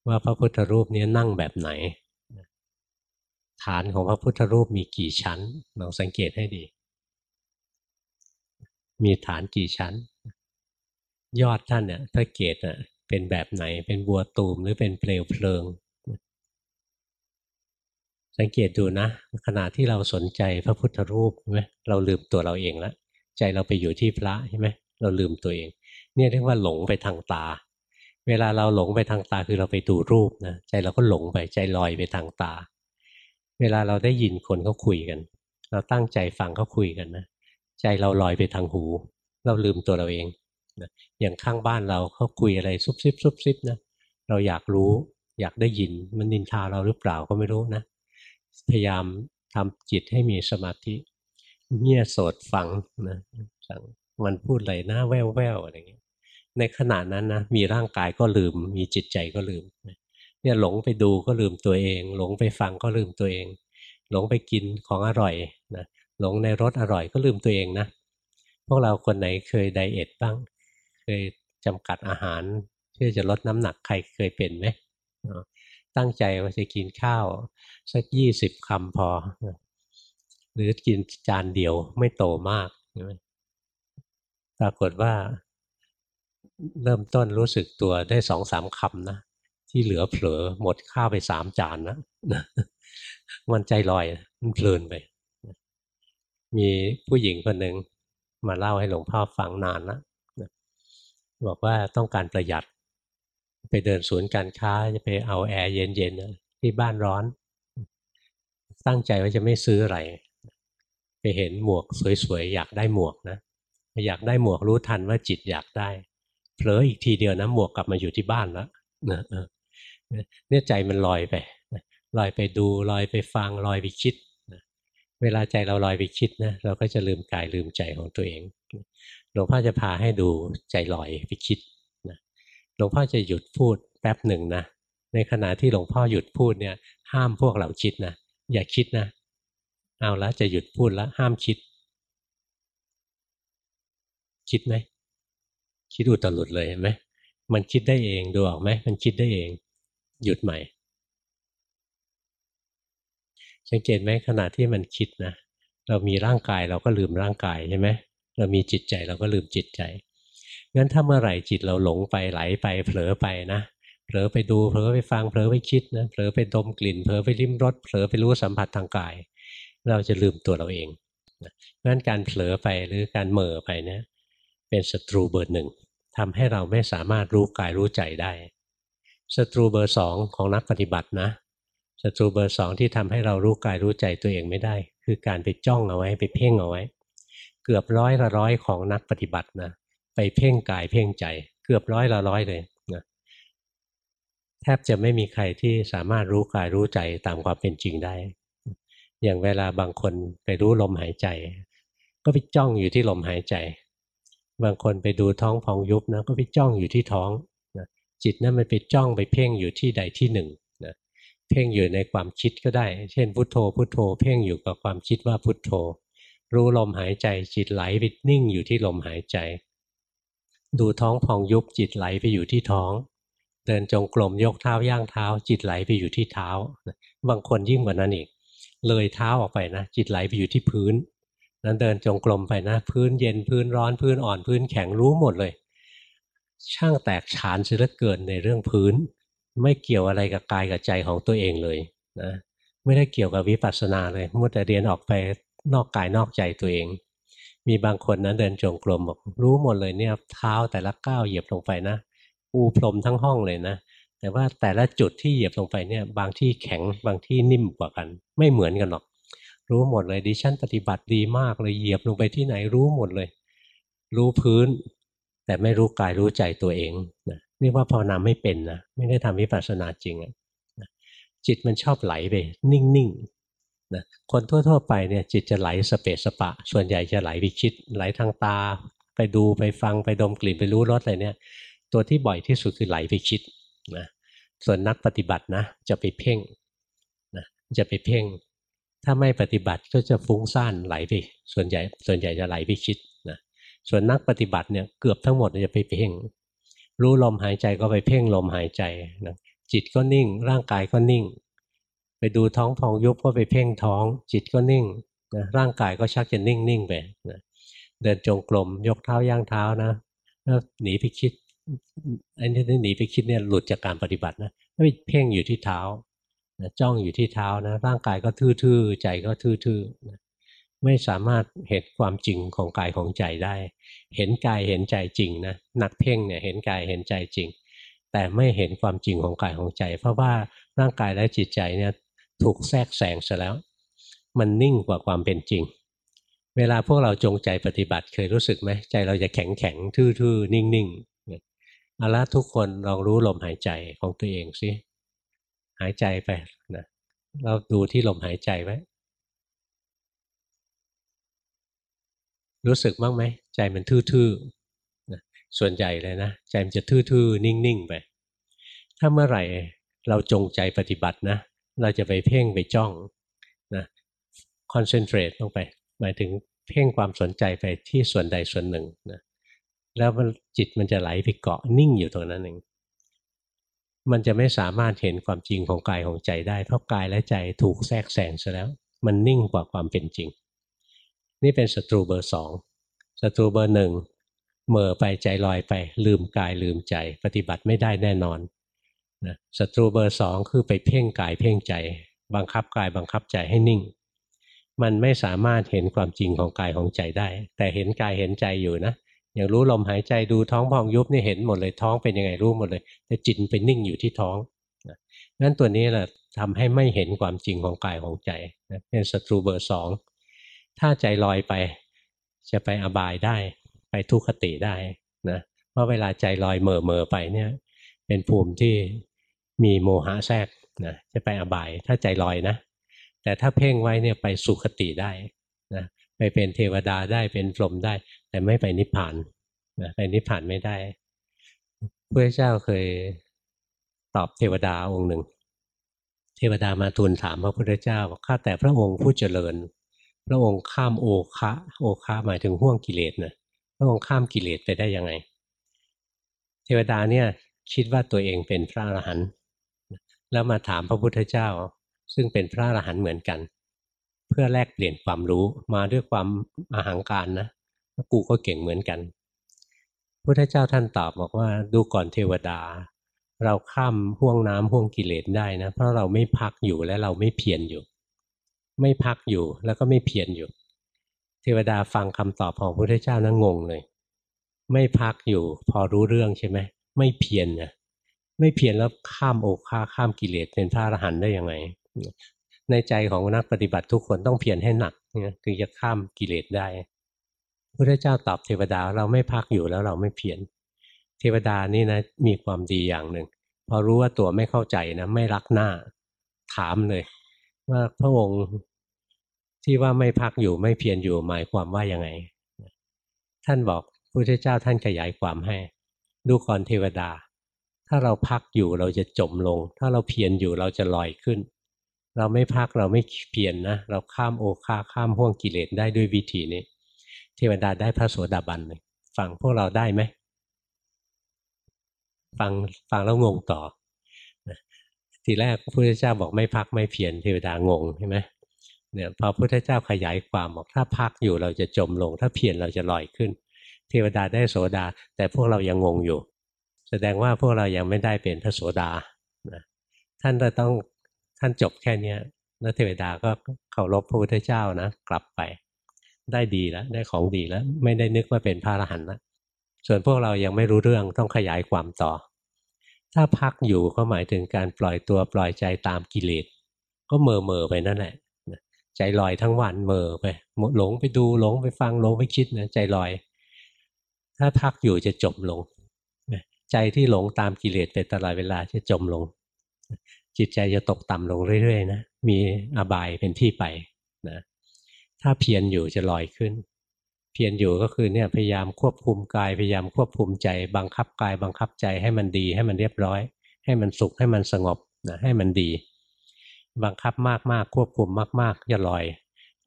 ว่าพระพุทธรูปนี้นั่งแบบไหน ฐานของพระพุทธรูปมีกี่ชั้นลองสังเกตให้ดี มีฐานกี่ชั้น ยอดท่านเนี่ยพระเกศอะเป็นแบบไหนเป็นบัวตูมหรือเป็นเปลวเพลิง สังเกตดูนะ ขณะที่เราสนใจพระพุทธรูปใช่ไหมเราลืมตัวเราเองแล้วใจเราไปอยู่ที่พระใช่ไหมเราลืมตัวเอง เนี่ยเรียกว่าหลงไปทางตา เวลาเราหลงไปทางตาคือเราไปดูรูปนะใจเราก็หลงไปใจลอยไปทางตา เวลาเราได้ยินคนเขาคุยกัน เราตั้งใจฟังเขาคุยกันนะใจเราลอยไปทางหู เราลืมตัวเราเองนะอย่างข้างบ้านเราเขาคุยอะไรซุบซิบซุบซิบนะเราอยากรู้อยากได้ยินมันนินทาเราหรือเปล่าก็ไม่รู้นะ พยายามทำจิตให้มีสมาธิเงี่ยโสดฟังนะฟังมันพูดอะไรนะแววแววอะไรเงี้ย ในขณะนั้นนะมีร่างกายก็ลืม มีจิตใจก็ลืมเนี่ยหลงไปดูก็ลืมตัวเอง หลงไปฟังก็ลืมตัวเอง หลงไปกินของอร่อยนะหลงในรสอร่อยก็ลืมตัวเองนะพวกเราคนไหนเคยไดเอทบ้าง เคยจำกัดอาหารเพื่อจะลดน้ำหนักใครเคยเป็นไหมตั้งใจว่าจะกินข้าวสักยี่สิบคำพอ หรือกินจานเดียวไม่โตมากปรากฏว่า เริ่มต้นรู้สึกตัวได้สองสามคำนะที่เหลือเผลอหมดข้าวไปสามจานนะมันใจลอยมันเพลินไป มีผู้หญิงคนหนึ่งมาเล่าให้หลวงพ่อฟังนานแล้วบอกว่าต้องการประหยัด ไปเดินศูนย์การค้าจะไปเอาแอร์เย็นๆที่บ้านร้อน ตั้งใจว่าจะไม่ซื้ออะไร ไปเห็นหมวกสวยๆ อยากได้หมวกนะ อยากได้หมวกรู้ทันว่าจิตอยากได้ เผลออีกทีเดียวนะหมวกกลับมาอยู่ที่บ้านแล้วเนี่ยใจมันลอยไปลอยไปดูลอยไปฟังลอยไปคิดเวลาใจเราลอยไปคิดนะเราก็จะลืมกายลืมใจของตัวเองหลวงพ่อจะพาให้ดูใจลอยไปคิดนะหลวงพ่อจะหยุดพูดแป๊บหนึ่งนะในขณะที่หลวงพ่อหยุดพูดเนี่ย ห้ามพวกเราคิดนะอย่าคิดนะเอาละจะหยุดพูดแล้วห้ามคิด คิดไหม คิดอุตลุดเลยเห็นไหมมันคิดได้เองดูออกไหมมันคิดได้เอง หยุดใหม่สังเกตไหมขณะที่มันคิดนะเรามีร่างกายเราก็ลืมร่างกายใช่ไหมเรามีจิตใจเราก็ลืมจิตใจงั้นถ้าเมื่อไหร่จิตเราหลงไปไหลไปเผลอไปนะเผลอไปดูเผลอไปฟังเผลอไปคิดนะเผลอไปดมกลิ่นเผลอไปลิ้มรสเผลอไปรู้สัมผัสทางกาย เราจะลืมตัวเราเองงั้นการเผลอไปหรือการเหม่อไปเนี่ย เป็นศัตรูเบอร์หนึ่งทำให้เราไม่สามารถรู้กายรู้ใจได้ศัตรูเบอร์สองของนักปฏิบัตินะศัตรูเบอร์สองที่ทำให้เรารู้กายรู้ใจตัวเองไม่ได้ คือการไปจ้องเอาไว้ไปเพ่งเอาไว้ เกือบร้อยละร้อยของนักปฏิบัตินะไปเพ่งกายเพ่งใจ เกือบร้อยละร้อยเลยนะแทบจะไม่มีใครที่สามารถรู้กายรู้ใจตามความเป็นจริงได้ อย่างเวลาบางคนไปรู้ลมหายใจ ก็ไปจ้องอยู่ที่ลมหายใจ บางคนไปดูท้องพองยุบนะก็ไปจ้องอยู่ที่ท้องนะจิตนะั้นมันไปจ้องไปเพ่งอยู่ที่ใดที่หนึ่งเพ่งอยู่ในความคิดก็ได้ เช่นพุทโธพุทโธ เพ่งอยู่กับความคิดว่าพุทโธ รู้ลมหายใจจิตไหลไปนิ่งอยู่ที่ลมหายใจ ดูท้องพองยุบจิตไหลไปอยู่ที่ท้อง เดินจงกรมยกเท้าย่างเท้า จิตไหลไปอยู่ที่เท้า บางคนยิ่งกว่านั้นอีกเลยเท้าออกไปนะจิตไหลไปอยู่ที่พื้น นั้นเดินจงกรมไปนะ พื้นเย็นพื้นร้อนพื้นอ่อนพื้นแข็งรู้หมดเลย ช่างแตกฉานเสียเหลือเกินในเรื่องพื้น ไม่เกี่ยวอะไรกับกายกับใจของตัวเองเลยนะไม่ได้เกี่ยวกับวิปัสสนาเลยมัวแต่เรียนออกไปนอกกายนอกใจตัวเอง มีบางคนนะเดินจงกรมบอกรู้หมดเลยเนี่ยเท้าแต่ละก้าวเหยียบลงไปนะปูพรมทั้งห้องเลยนะแต่ว่าแต่ละจุดที่เหยียบลงไปเนี่ยบางที่แข็งบางที่นิ่มกว่ากัน ไม่เหมือนกันหรอก รู้หมดเลยดิฉันปฏิบัติดีมากเลยเหยียบลงไปที่ไหนรู้หมดเลย รู้พื้น แต่ไม่รู้กายรู้ใจตัวเองนะนี่ว่าภาวนาไม่เป็นนะไม่ได้ทำวิปัสสนาจริงอะจิตมันชอบไหลไป นิ่งๆนะคนทั่วๆไปเนี่ยจิตจะไหลสเปสสปะ ส่วนใหญ่จะไหลไปคิด ไหลทางตา ไปดูไปฟังไปดมกลิ่นไปรู้รสอะไรเนี่ย ตัวที่บ่อยที่สุดคือไหลไปคิดนะส่วนนักปฏิบัตินะจะไปเพ่งนะจะไปเพ่ง ถ้าไม่ปฏิบัติก็จะฟุ้งซ่านไหลไปส่วนใหญ่ส่วนใหญ่จะไหลไปคิดนะส่วนนักปฏิบัติเนี่ยเกือบทั้งหมดจะไปเพ่ง รู้ลมหายใจก็ไปเพ่งลมหายใจนะจิตก็นิ่ง ร่างกายก็นิ่ง ไปดูท้องพองยุบก็ไปเพ่งท้อง จิตก็นิ่งนะร่างกายก็ชักจะนิ่งนิ่งไปนะเดินจงกรมยกเท้าย่างเท้านะแล้วหนีไปคิดไอ้นี่หนีไปคิดเนี่ยหลุดจากการปฏิบัตินะไม่เพ่งอยู่ที่เท้า จ้องอยู่ที่เท้านะร่างกายก็ทื่อๆ ใจก็ทื่อๆนะไม่สามารถเห็นความจริงของกายของใจได้ เห็นกายเห็นใจจริงนะนักเพ่งเนี่ยเห็นกายเห็นใจจริง แต่ไม่เห็นความจริงของกายของใจ เพราะว่าร่างกายและจิตใจเนี่ยถูกแทรกแซงซะแล้ว มันนิ่งกว่าความเป็นจริง เวลาพวกเราจงใจปฏิบัติเคยรู้สึกไหมใจเราจะแข็งแข็งทื่อๆ นิ่งๆเอาละทุกคนลองรู้ลมหายใจของตัวเองสิ หายใจไปนะเราดูที่ลมหายใจไว้ รู้สึกบ้างไหม ใจมันทื่อๆส่วนใหญ่เลยนะ ใจมันจะทื่อๆ นิ่งๆ ไป ถ้าเมื่อไหร่เราจงใจปฏิบัตินะ เราจะไปเพ่งไปจ้องนะคอนเซนเทรตลงไป หมายถึงเพ่งความสนใจไปที่ส่วนใดส่วนหนึ่งนะแล้วจิตมันจะไหลไปเกาะนิ่งอยู่ตรงนั้นเอง มันจะไม่สามารถเห็นความจริงของกายของใจได้ เพราะกายและใจถูกแทรกแซงซะแล้ว มันนิ่งกว่าความเป็นจริง นี่เป็นศัตรูเบอร์สองศัตรูเบอร์หนึ่งเมื่อไปใจลอยไป ลืมกายลืมใจ ปฏิบัติไม่ได้แน่นอนนะศัตรูเบอร์สองคือไปเพ่งกายเพ่งใจ บังคับกายบังคับใจให้นิ่ง มันไม่สามารถเห็นความจริงของกายของใจได้ แต่เห็นกายเห็นใจอยู่นะ อย่างรู้ลมหายใจดูท้องพองยุบนี่เห็นหมดเลยท้องเป็นยังไงรู้หมดเลย แต่จิตไปนิ่งอยู่ที่ท้องนั่นตัวนี้แหละทำให้ไม่เห็นความจริงของกายของใจเป็นศัตรูเบอร์สองถ้าใจลอยไปจะไปอบายได้ ไปทุกขติได้นะเพราะเวลาใจลอยเม่อเมอไปเนี่ย เป็นภูมิที่มีโมหะแทรกนะจะไปอบายถ้าใจลอยนะ แต่ถ้าเพ่งไว้เนี่ยไปสุขติได้นะ ไปเป็นเทวดาได้เป็นพรหมได้ แต่ไม่ไปนิพพานนะไปนิพพานไม่ได้พระเจ้าเคยตอบเทวดาองค์หนึ่ง เทวดามาทูลถามพระพุทธเจ้าบอกข้าแต่พระองค์ผู้เจริญ พระองค์ข้ามโอคะโอคะหมายถึงห่วงกิเลสนะพระองค์ข้ามกิเลสไปได้ยังไง เทวดาเนี่ยคิดว่าตัวเองเป็นพระอรหันต์แล้วมาถามพระพุทธเจ้า ซึ่งเป็นพระอรหันต์เหมือนกัน เพื่อแลกเปลี่ยนความรู้มาด้วยความอาหังการนะกูก็เก่งเหมือนกันพุทธเจ้าท่านตอบบอกว่าดูก่อนเทวดา เราข้ามห่วงน้ำห่วงกิเลสได้นะ เพราะเราไม่พักอยู่และเราไม่เพียรอยู่ ไม่พักอยู่แล้วก็ไม่เพียรอยู่ เทวดาฟังคำตอบของพระพุทธเจ้านั้นงงเลย ไม่พักอยู่ พอรู้เรื่องใช่ไหมไม่เพียรนะไม่เพียรแล้วข้ามโอคาข้ามกิเลสเป็นพระอรหันต์ได้ยังไง ในใจของนักปฏิบัติทุกคนต้องเพียรให้หนักถึงจะข้ามกิเลสได้พระเจ้าตอบเทวดาเราไม่พักอยู่แล้วเราไม่เพียรเทวดานี่นะมีความดีอย่างหนึ่ง พอรู้ว่าตัวไม่เข้าใจนะไม่รักหน้าถามเลย ว่าพระองค์ที่ว่าไม่พักอยู่ไม่เพียรอยู่หมายความว่ายังไง ท่านบอกพระเจ้าท่านขยายความให้ ดูก่อนเทวดา ถ้าเราพักอยู่เราจะจมลง ถ้าเราเพียรอยู่เราจะลอยขึ้น เราไม่พักเราไม่เพียนนะ เราข้ามโอคาข้ามห่วงกิเลสได้ด้วยวิธีนี้ เทวดาได้พระโสดาบันเลยฟังพวกเราได้ไหมฟังฟังแล้วงงต่อทีแรกพระพุทธเจ้าบอกไม่พักไม่เพียรเทวดางงใช่ไหมเนี่ยพอพระพุทธเจ้าขยายความบอกถ้าพักอยู่เราจะจมลง ถ้าเพียรเราจะลอยขึ้น เทวดาได้โสดา แต่พวกเรายังงงอยู่ แสดงว่าพวกเรายังไม่ได้เป็นพระโสดาท่านจะต้อง ท่านจบแค่เนี้ยแล้วเทวดาก็เคารพพระพุทธเจ้านะ กลับไป ได้ดีแล้ว ได้ของดีแล้ว ไม่ได้นึกว่าเป็นพระอรหันต์แล้วส่วนพวกเรายังไม่รู้เรื่องต้องขยายความต่อ ถ้าพักอยู่ก็หมายถึงการปล่อยตัวปล่อยใจตามกิเลส ก็เมอเมอไปนั่นแหละใจลอยทั้งวันเมอไปหลงไปดูหลงไปฟังหลงไปคิดนะใจลอย ถ้าพักอยู่จะจมลง ใจที่หลงตามกิเลสไปตลอดเวลาจะจมลง จิตใจจะตกต่ำลงเรื่อยๆนะมีอบายเป็นที่ไปนะถ้าเพียรอยู่จะลอยขึ้น เพียรอยู่ก็คือเนี่ยพยายามควบคุมกาย พยายามควบคุมใจ บังคับกายบังคับใจให้มันดีให้มันเรียบร้อย ให้มันสุขให้มันสงบนะให้มันดี บังคับมากๆควบคุมมากๆอย่าลอย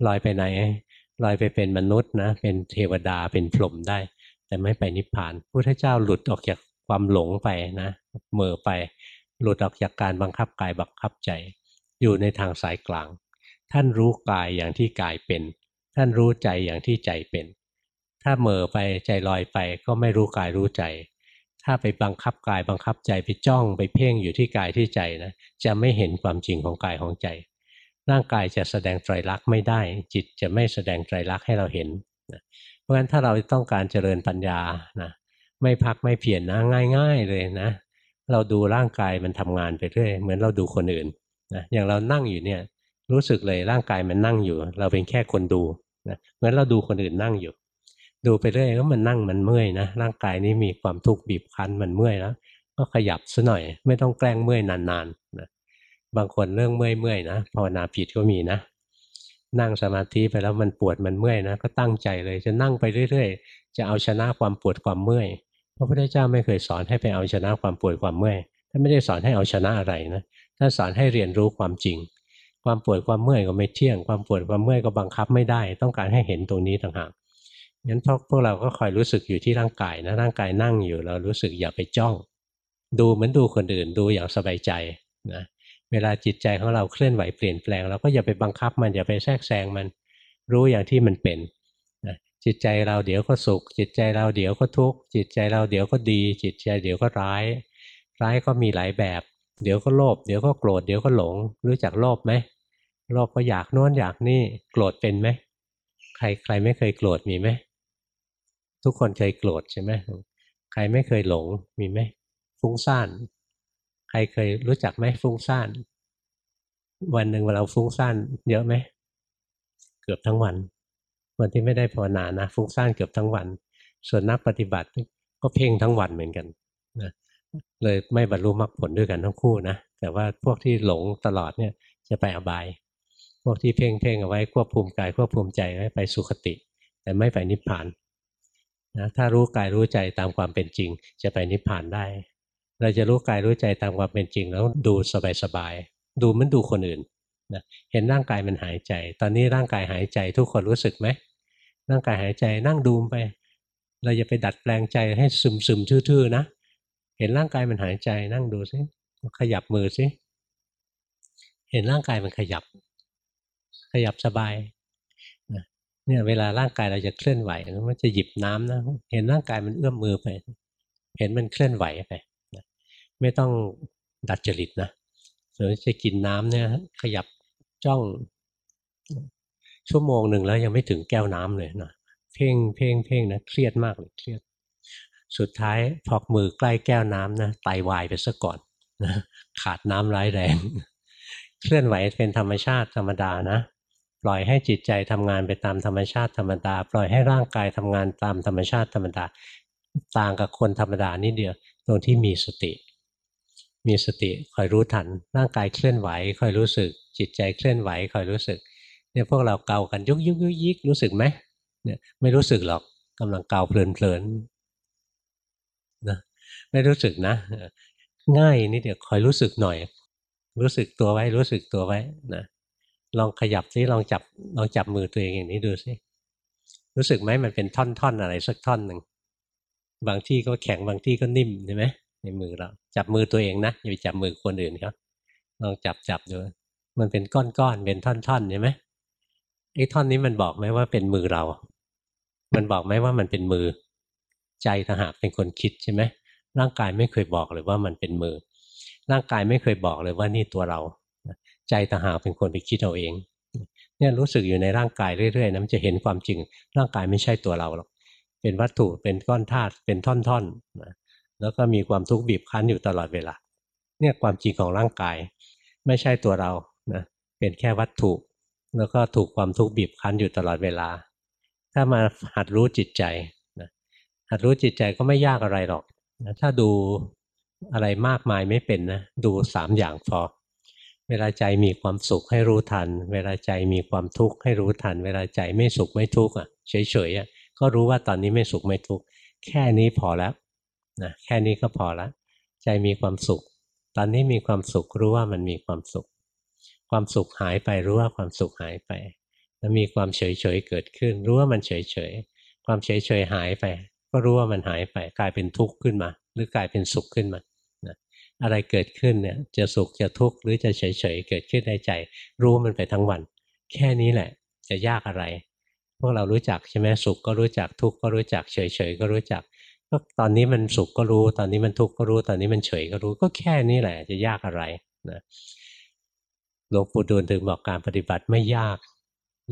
ลอยไปไหนลอยไปเป็นมนุษย์นะเป็นเทวดาเป็นพรหมได้ แต่ไม่ไปนิพพานพุทธเจ้าหลุดออกจากความหลงไปนะเมื่อไป หลุดออกจากการบังคับกายบังคับใจ อยู่ในทางสายกลาง ท่านรู้กายอย่างที่กายเป็น ท่านรู้ใจอย่างที่ใจเป็น ถ้าเมื่อไปใจลอยไปก็ไม่รู้กายรู้ใจ ถ้าไปบังคับกายบังคับใจไปจ้องไปเพ่งอยู่ที่กายที่ใจนะจะไม่เห็นความจริงของกายของใจ ร่างกายจะแสดงไตรลักษณ์ไม่ได้ จิตจะไม่แสดงไตรลักษณ์ให้เราเห็นนะเพราะฉะนั้นถ้าเราต้องการเจริญปัญญานะไม่พักไม่เพียรนนะง่าย ๆเลยนะ เราดูร่างกายมันทำงานไปเรื่อยเหมือนเราดูคนอื่นนะอย่างเรานั่งอยู่เนี่ยรู้สึกเลยร่างกายมันนั่งอยู่ เราเป็นแค่คนดูนะเหมือนเราดูคนอื่นนั่งอยู่ ดูไปเรื่อยก็มันนั่งมันเมื่อยนะร่างกายนี้มีความทุกข์บีบคั้นมันเมื่อยแล้วก็ขยับซะหน่อย ไม่ต้องแกล้งเมื่อยนานๆนะบางคนเรื่องเมื่อยเมื่อยนะภาวนาผิดก็มีนะ นั่งสมาธิไปแล้วมันปวดมันเมื่อยนะ ก็ตั้งใจเลยจะนั่งไปเรื่อย ๆ จะเอาชนะความปวดความเมื่อย พระพุทธเจ้าไม่เคยสอนให้ไปเอาชนะความป่วดความเมื่อยท่านไม่ได้สอนให้เอาชนะอะไรนะท่านสอนให้เรียนรู้ความจริง ความป่วดความเมื่อยก็ไม่เที่ยง ความปวดความเมื่อยก็บังคับไม่ได้ ต้องการให้เห็นตรงนี้ต่างหากงั้นพวกพวกเราก็คอยรู้สึกอยู่ที่ร่างกายนะร่างกายนั่งอยู่เรารู้สึกอย่าไปจ้อง ดูเหมือนดูคนอื่นดูอย่างสบายใจนะเวลาจิตใจของเราเคลื่อนไหวเปลี่ยนแปลงเราก็อย่าไปบังคับมันอย่าไปแทรกแซงมันรู้อย่างที่มันเป็น จิตใจเราเดี๋ยวก็สุข จิตใจเราเดี๋ยวก็ทุกข์จิตใจเราเดี๋ยวก็ดี จิตใจเดี๋ยวก็ร้าย ร้ายก็มีหลายแบบ เดี๋ยวก็โลภเดี๋ยวก็โกรธเดี๋ยวก็หลง รู้จักโลภไหมโลภก็อยากโน้นอยากนี่โกรธเป็นไหมใครใครไม่เคยโกรธมีไหมทุกคนเคยโกรธใช่ไหมใครไม่เคยหลงมีไหมฟุ้งซ่าน ใครเคยรู้จักไหมฟุ้งซ่าน วันหนึ่งเราฟุ้งซ่านเยอะไหมเกือบทั้งวัน วันที่ไม่ได้ภาวนานะฟุ้งซ่านเกือบทั้งวัน ส่วนนักปฏิบัติก็เพ่งทั้งวันเหมือนกันนะเลยไม่บรรลุมรรคผลด้วยกันทั้งคู่นะแต่ว่าพวกที่หลงตลอดเนี่ยจะไปอบาย พวกที่เพ่งเพ่งเอาไว้ควบคุมกายควบคุมใจไว้ไปสุขติ แต่ไม่ไปนิพพานนะถ้ารู้กายรู้ใจตามความเป็นจริง จะไปนิพพานได้ เราจะรู้กายรู้ใจตามความเป็นจริงแล้วดูสบายๆดูมันดูคนอื่น นะเห็นร่างกายมันหายใจ ตอนนี้ร่างกายหายใจทุกคนรู้สึกไหมร่างกายหายใจนั่งดูไป เราอย่าไปดัดแปลงใจให้ซึมซึมทื่อๆนะ เห็นร่างกายมันหายใจนั่งดูสิขยับมือสิเห็นร่างกายมันขยับ ขยับสบายเนี่ยเวลาร่างกายเราจะเคลื่อนไหวมันจะหยิบน้ำนะเห็นร่างกายมันเอื้อมมือไป เห็นมันเคลื่อนไหวไปไม่ต้องดัดจริตนะหรือจะกินน้ำเนี่ยขยับ จ้อง ชั่วโมงหนึ่งแล้วยังไม่ถึงแก้วน้ำเลยนะเพ่งเพ่งเพ่งนะเครียดมากเลยเครียด สุดท้ายพอกมือใกล้แก้วน้ำนะไตาวายไปซะก่อนนะขาดน้ำร้ายแรง เคลื่อนไหวเป็นธรรมชาติธรรมดานะปล่อยให้จิตใจทำงานไปตามธรรมชาติธรรมดา ปล่อยให้ร่างกายทำงานตามธรรมชาติธรรมดา ต่างกับคนธรรมดานิดเดียวตรงที่มีสติ มีสติคอยรู้ทัน ร่างกายเคลื่อนไหวคอยรู้สึก จิตใจเคลื่อนไหวคอยรู้สึกเนี่ยพวกเราเกากันยุกยุกยุกยิกรู้สึกไหมเนี่ยไม่รู้สึกหรอกกำลังเกาเพลินเพลินนะไม่รู้สึกนะ ง่ายนิดเดียวคอยรู้สึกหน่อย รู้สึกตัวไว้รู้สึกตัวไว้นะลองขยับซิลองจับลองจับมือตัวเองอย่างนี้ดูซิรู้สึกไหมมันเป็นท่อนๆออะไรสักท่อนหนึ่งบางที่ก็แข็งบางที่ก็นิ่มใช่ไหมในมือเรา จับมือตัวเองนะอย่าไปจับมือคนอื่นครับลองจับจับดูมันเป็นก้อนๆเป็นท่อนๆใช่ไหมไอ้ท่อนนี้มันบอกไหมว่าเป็นมือเรา มันบอกไหมว่ามันเป็นมือ ใจต่าหากเป็นคนคิดใช่ไหมร่างกายไม่เคยบอกเลยว่ามันเป็นมือ ร่างกายไม่เคยบอกเลยว่านี่ตัวเรา ใจต่าหากเป็นคนไปคิดเอาเอง เนี่ยรู้สึกอยู่ในร่างกายเรื่อยๆนะมันจะเห็นความจริง ร่างกายไม่ใช่ตัวเราหรอก เป็นวัตถุเป็นก้อนธาตุเป็นท่อนๆนะ แล้วก็มีความทุกข์บีบคั้นอยู่ตลอดเวลา เนี่ยความจริงของร่างกาย ไม่ใช่ตัวเรานะเป็นแค่วัตถุ แล้วก็ถูกความทุกข์บีบคั้นอยู่ตลอดเวลา ถ้ามาหัดรู้จิตใจนะหัดรู้จิตใจก็ไม่ยากอะไรหรอกนะถ้าดูอะไรมากมายไม่เป็นนะดูสามอย่างพอเวลาใจมีความสุขให้รู้ทัน เวลาใจมีความทุกข์ให้รู้ทัน เวลาใจไม่สุขไม่ทุกข์อะเฉยๆอะก็รู้ว่าตอนนี้ไม่สุขไม่ทุกข์แค่นี้พอแล้ว นะแค่นี้ก็พอล้วใจมีความสุข ตอนนี้มีความสุขรู้ว่ามันมีความสุข ความสุขหายไปรู้ว่าความสุขหายไปแล้วมีความเฉยๆเกิดขึ้น รู้ว่ามันเฉยๆความเฉยๆหายไป ก็รู้ว่ามันหายไป กลายเป็นทุกข์ขึ้นมา หรือกลายเป็นสุขขึ้นมาอะไรเกิดขึ้นเนี่ยจะสุขจะทุกข์หรือจะเฉยๆเกิดขึ้นในใจ รู้มันไปทั้งวัน แค่นี้แหละ จะยากอะไร พวกเรารู้จักใช่ไหมสุขก็รู้จักทุกข์ก็รู้จักเฉยๆก็รู้จัก ก็ตอนนี้มันสุขก็รู้ ตอนนี้มันทุกข์ก็รู้ ตอนนี้มันเฉยก็รู้ ก็แค่นี้แหละจะยากอะไรนะหลวงปู่ดูลถึงบอกการปฏิบัติไม่ยาก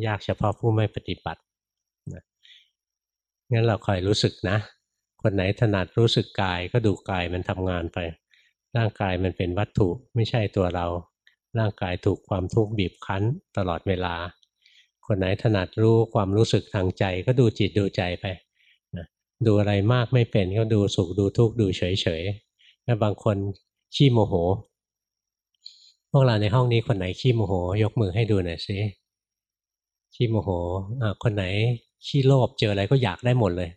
ยากเฉพาะผู้ไม่ปฏิบัตินะงั้นเราคอยรู้สึกนะ คนไหนถนัดรู้สึกกายก็ดูกายมันทำงานไป ร่างกายมันเป็นวัตถุไม่ใช่ตัวเรา ร่างกายถูกความทุกข์บีบคั้นตลอดเวลา คนไหนถนัดรู้ความรู้สึกทางใจก็ดูจิตดูใจไป ดูอะไรมากไม่เป็นก็ดูสุขดูทุกข์ดูเฉยเฉยแล้วบางคนขี้โมโห พวกเราในห้องนี้คนไหนขี้โมโห ยกมือให้ดูหน่อยสิขี้โมโหอ่าคนไหนขี้โลภเจออะไรก็อยากได้หมดเลย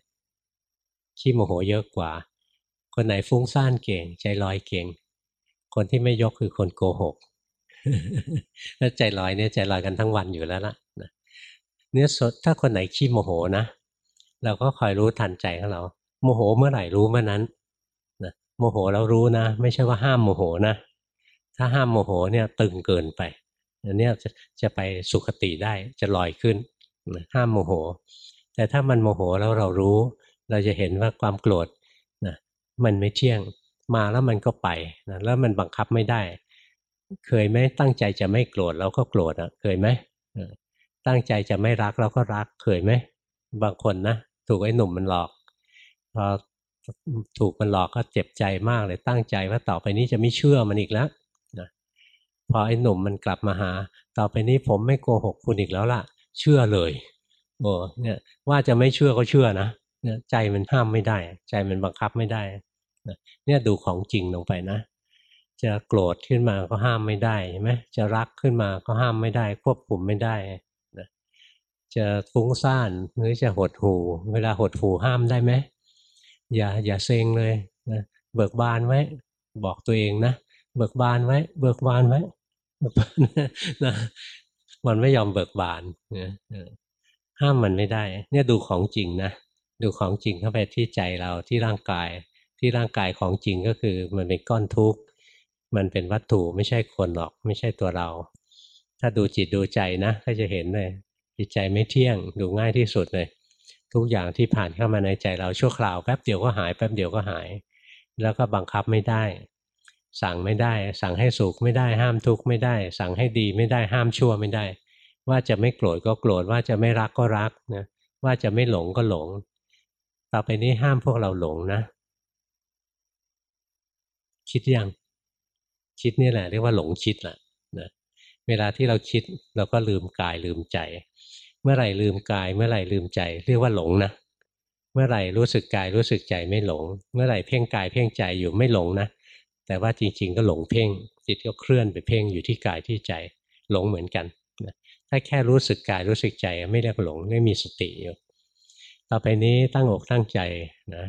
ขี้โมโหเยอะกว่า คนไหนฟุ้งซ่านเก่ง ใจลอยเก่ง คนที่ไม่ยกคือคนโกหกแล้วใจลอยเนี่ยใจลอยกันทั้งวันอยู่แล้วล่ะเนี่ยถ้าคนไหนขี้โมโหนะ เราก็คอยรู้ทันใจของเรา โมโหเมื่อไหร่รู้เมื่อนั้นนะโมโหแล้วรู้นะ ไม่ใช่ว่าห้ามโมโหนะ ถ้าห้ามโมโหเนี่ยตึงเกินไปอันนี้จะจะไปสุขติได้จะลอยขึ้นห้ามโมโห แต่ถ้ามันโมโหแล้วเรารู้ เราจะเห็นว่าความโกรธนะมันไม่เที่ยงมาแล้วมันก็ไปนะแล้วมันบังคับไม่ได้ เคยไหมตั้งใจจะไม่โกรธแล้วก็โกรธอะ เคยไหมตั้งใจจะไม่รักแล้วก็รักเคยไหมบางคนนะ ถูกไอ้หนุ่มมันหลอกพอถูกมันหลอกก็เจ็บใจมากเลยตั้งใจว่าต่อไปนี้จะไม่เชื่อมันอีกแล้วนะพอไอ้หนุ่มมันกลับมาหา ต่อไปนี้ผมไม่โกหกคุณอีกแล้วล่ะ เชื่อเลยโอ้เนี่ยว่าจะไม่เชื่อก็เชื่อนะใจมันห้ามไม่ได้ ใจมันบังคับไม่ได้เนี่ยดูของจริงลงไปนะ จะโกรธขึ้นมาก็ห้ามไม่ได้ใช่ไหมจะรักขึ้นมาก็ห้ามไม่ได้ ควบคุมไม่ได้ จะฟุ้งซ่านหรือจะหดหูเวลาหดหูห้ามได้ไหมอย่าอย่าเซ็งเลยนะเบิกบานไว้ บอกตัวเองนะเบิกบานไว้ เบิกบานไว้นะมันไม่ยอมเบิกบานนะห้ามมันไม่ได้ เนี่ยดูของจริงนะดูของจริงเข้าไปที่ใจเราที่ร่างกาย ที่ร่างกายของจริงก็คือ มันเป็นก้อนทุกข์มันเป็นวัตถุไม่ใช่คนหรอก ไม่ใช่ตัวเรา ถ้าดูจิตดูใจนะ ก็จะเห็นเลย จิตใจไม่เที่ยงดูง่ายที่สุดเลย ทุกอย่างที่ผ่านเข้ามาในใจเราชั่วคราวแป๊บเดียวก็หายแป๊บเดียวก็หาย แล้วก็บังคับไม่ได้ สั่งไม่ได้ สั่งให้สุขไม่ได้ห้ามทุกข์ไม่ได้ สั่งให้ดีไม่ได้ห้ามชั่วไม่ได้ ว่าจะไม่โกรธก็โกรธว่าจะไม่รักก็รักนะว่าจะไม่หลงก็หลง ต่อไปนี้ห้ามพวกเราหลงนะ คิดยังคิดนี่แหละเรียกว่าหลงคิดแหละนะเวลาที่เราคิดเราก็ลืมกายลืมใจ เมื่อไหร่ลืมกาย เมื่อไหร่ลืมใจ เรียกว่าหลงนะเมื่อไหร่รู้สึกกายรู้สึกใจไม่หลง เมื่อไหร่เพ่งกายเพ่งใจอยู่ไม่หลงนะแต่ว่าจริง ๆ ก็หลงเพ่งจิตก็เคลื่อนไปเพ่งอยู่ที่กายที่ใจหลงเหมือนกันถ้าแค่รู้สึกกายรู้สึกใจไม่เรียกหลงไม่มีสติอยู่ต่อไปนี้ตั้งอกตั้งใจนะ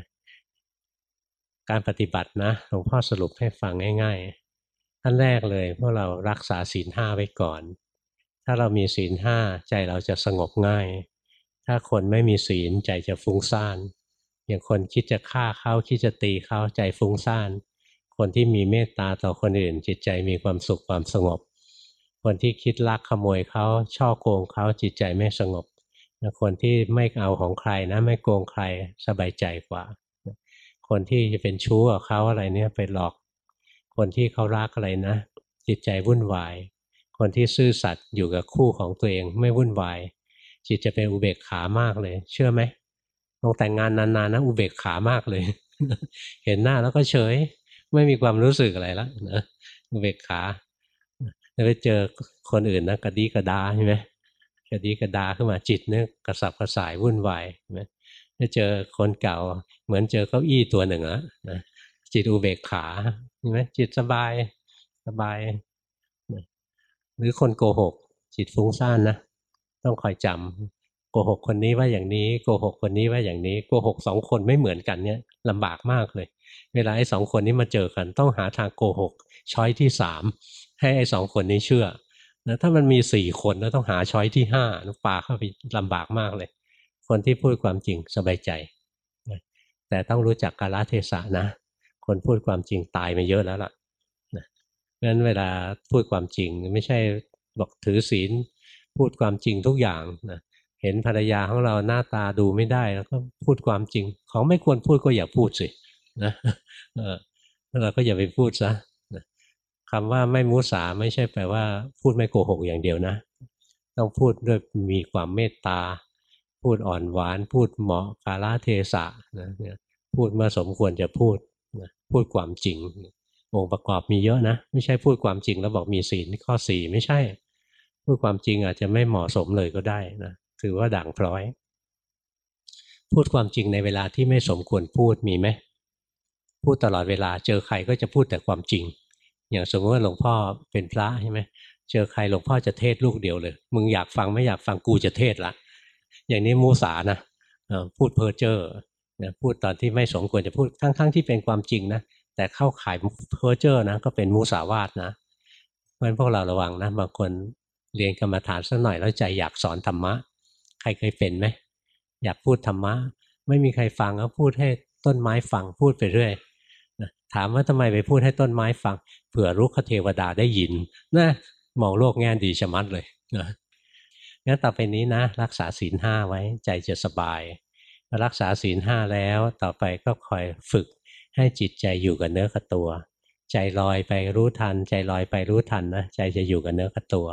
การปฏิบัตินะหลวงพ่อสรุปให้ฟังง่ายๆขั้นแรกเลยพวกเรารักษาศีลห้าไว้ก่อน ถ้าเรามีศีลห้าใจเราจะสงบง่าย ถ้าคนไม่มีศีลใจจะฟุ้งซ่าน อย่างคนคิดจะฆ่าเขาคิดจะตีเขาใจฟุ้งซ่าน คนที่มีเมตตาต่อคนอื่น จิตใจมีความสุขความสงบ คนที่คิดลักขโมยเขาช่อโกงเขาจิตใจไม่สงบคนที่ไม่เอาของใครนะไม่โกงใครสบายใจกว่า คนที่จะเป็นชู้กับเขาอะไรเนี่ยไปหลอก คนที่เขารักอะไรนะ จิตใจวุ่นวาย คนที่ซื่อสัตย์อยู่กับคู่ของตัวเองไม่วุ่นวายจิตจะเป็นอุเบกขามากเลย เชื่อไหมลงแต่งงานนานๆนะอุเบกขามากเลย เห็นหน้าแล้วก็เฉย ไม่มีความรู้สึกอะไรแล้วนะอุเบกขาแล้วไปเจอคนอื่นนะกระดีกระดาใช่ไหมกระดีกระดาขึ้นมาจิตเนี่ยกระสับกระส่ายวุ่นวายใช่ไหมถ้าเจอคนเก่า เหมือนเจอเก้าอี้ตัวหนึ่งอะนะจิตอุเบกขาใช่ไหมจิตสบายสบาย หรือคนโกหก จิตฟุ้งซ่านนะต้องคอยจำโกหกคนนี้ว่าอย่างนี้โกหกคนนี้ว่าอย่างนี้โกหกสองคนไม่เหมือนกันเนี่ยลำบากมากเลย เวลาไอ้สองคนนี้มาเจอกัน ต้องหาทางโกหกช้อยที่สามให้ไอ้สองคนนี้เชื่อนะถ้ามันมีสี่คนแล้วต้องหาช้อยที่ห้าปาเข้าไปลำบากมากเลย คนที่พูดความจริงสบายใจ แต่ต้องรู้จักกาลเทศะนะ คนพูดความจริงตายมาเยอะแล้วล่ะ งั้นเวลาพูดความจริงไม่ใช่บอกถือศีลพูดความจริงทุกอย่างนะเห็นภรรยาของเราหน้าตาดูไม่ได้แล้วก็พูดความจริง ของไม่ควรพูดก็อย่าพูดสินะเราก็อย่าไปพูดซะคำว่าไม่มุสาไม่ใช่แปลว่า พูดไม่โกหกอย่างเดียวนะ ต้องพูดด้วยมีความเมตตา พูดอ่อนหวาน พูดเหมาะกาลเทศะนะพูดเมื่อสมควรจะพูดนะพูดความจริง องค์ประกอบมีเยอะนะ ไม่ใช่พูดความจริงแล้วบอกมีศีลข้อสี่ไม่ใช่ พูดความจริงอาจจะไม่เหมาะสมเลยก็ได้นะถือว่าด่างพร้อย พูดความจริงในเวลาที่ไม่สมควรพูดมีไหมพูดตลอดเวลาเจอใครก็จะพูดแต่ความจริง อย่างสมมติว่าหลวงพ่อเป็นพระใช่ไหมเจอใครหลวงพ่อจะเทศลูกเดียวเลย มึงอยากฟังไม่อยากฟังกูจะเทศละอย่างนี้มูสานะพูดเพ้อเจ้อพูดตอนที่ไม่สมควรจะพูดทั้งๆทที่เป็นความจริงนะ แต่เข้าขายเพ้อเจ้อนะก็เป็นมูสาวาทนะเพราะฉะนั้นพวกเราระวังนะบางคนเรียนกรรมฐานสักหน่อยแล้วใจอยากสอนธรรมะ ใครเคยเป็นไหมอยากพูดธรรมะ ไม่มีใครฟังก็พูดให้ต้นไม้ฟังพูดไปเรื่อยถามว่าทำไมไปพูดให้ต้นไม้ฟังเผื่อรุกขเทวดาได้ยินนะมองโลกแง่ดีชะมัดเลยนะงั้นต่อไปนี้นะรักษาศีลห้าไว้ใจจะสบายรักษาศีลห้าแล้วต่อไปก็คอยฝึก ให้จิตใจอยู่กับเนื้อกับตัว ใจลอยไปรู้ทัน ใจลอยไปรู้ทันนะใจจะอยู่กับเนื้อกับตัว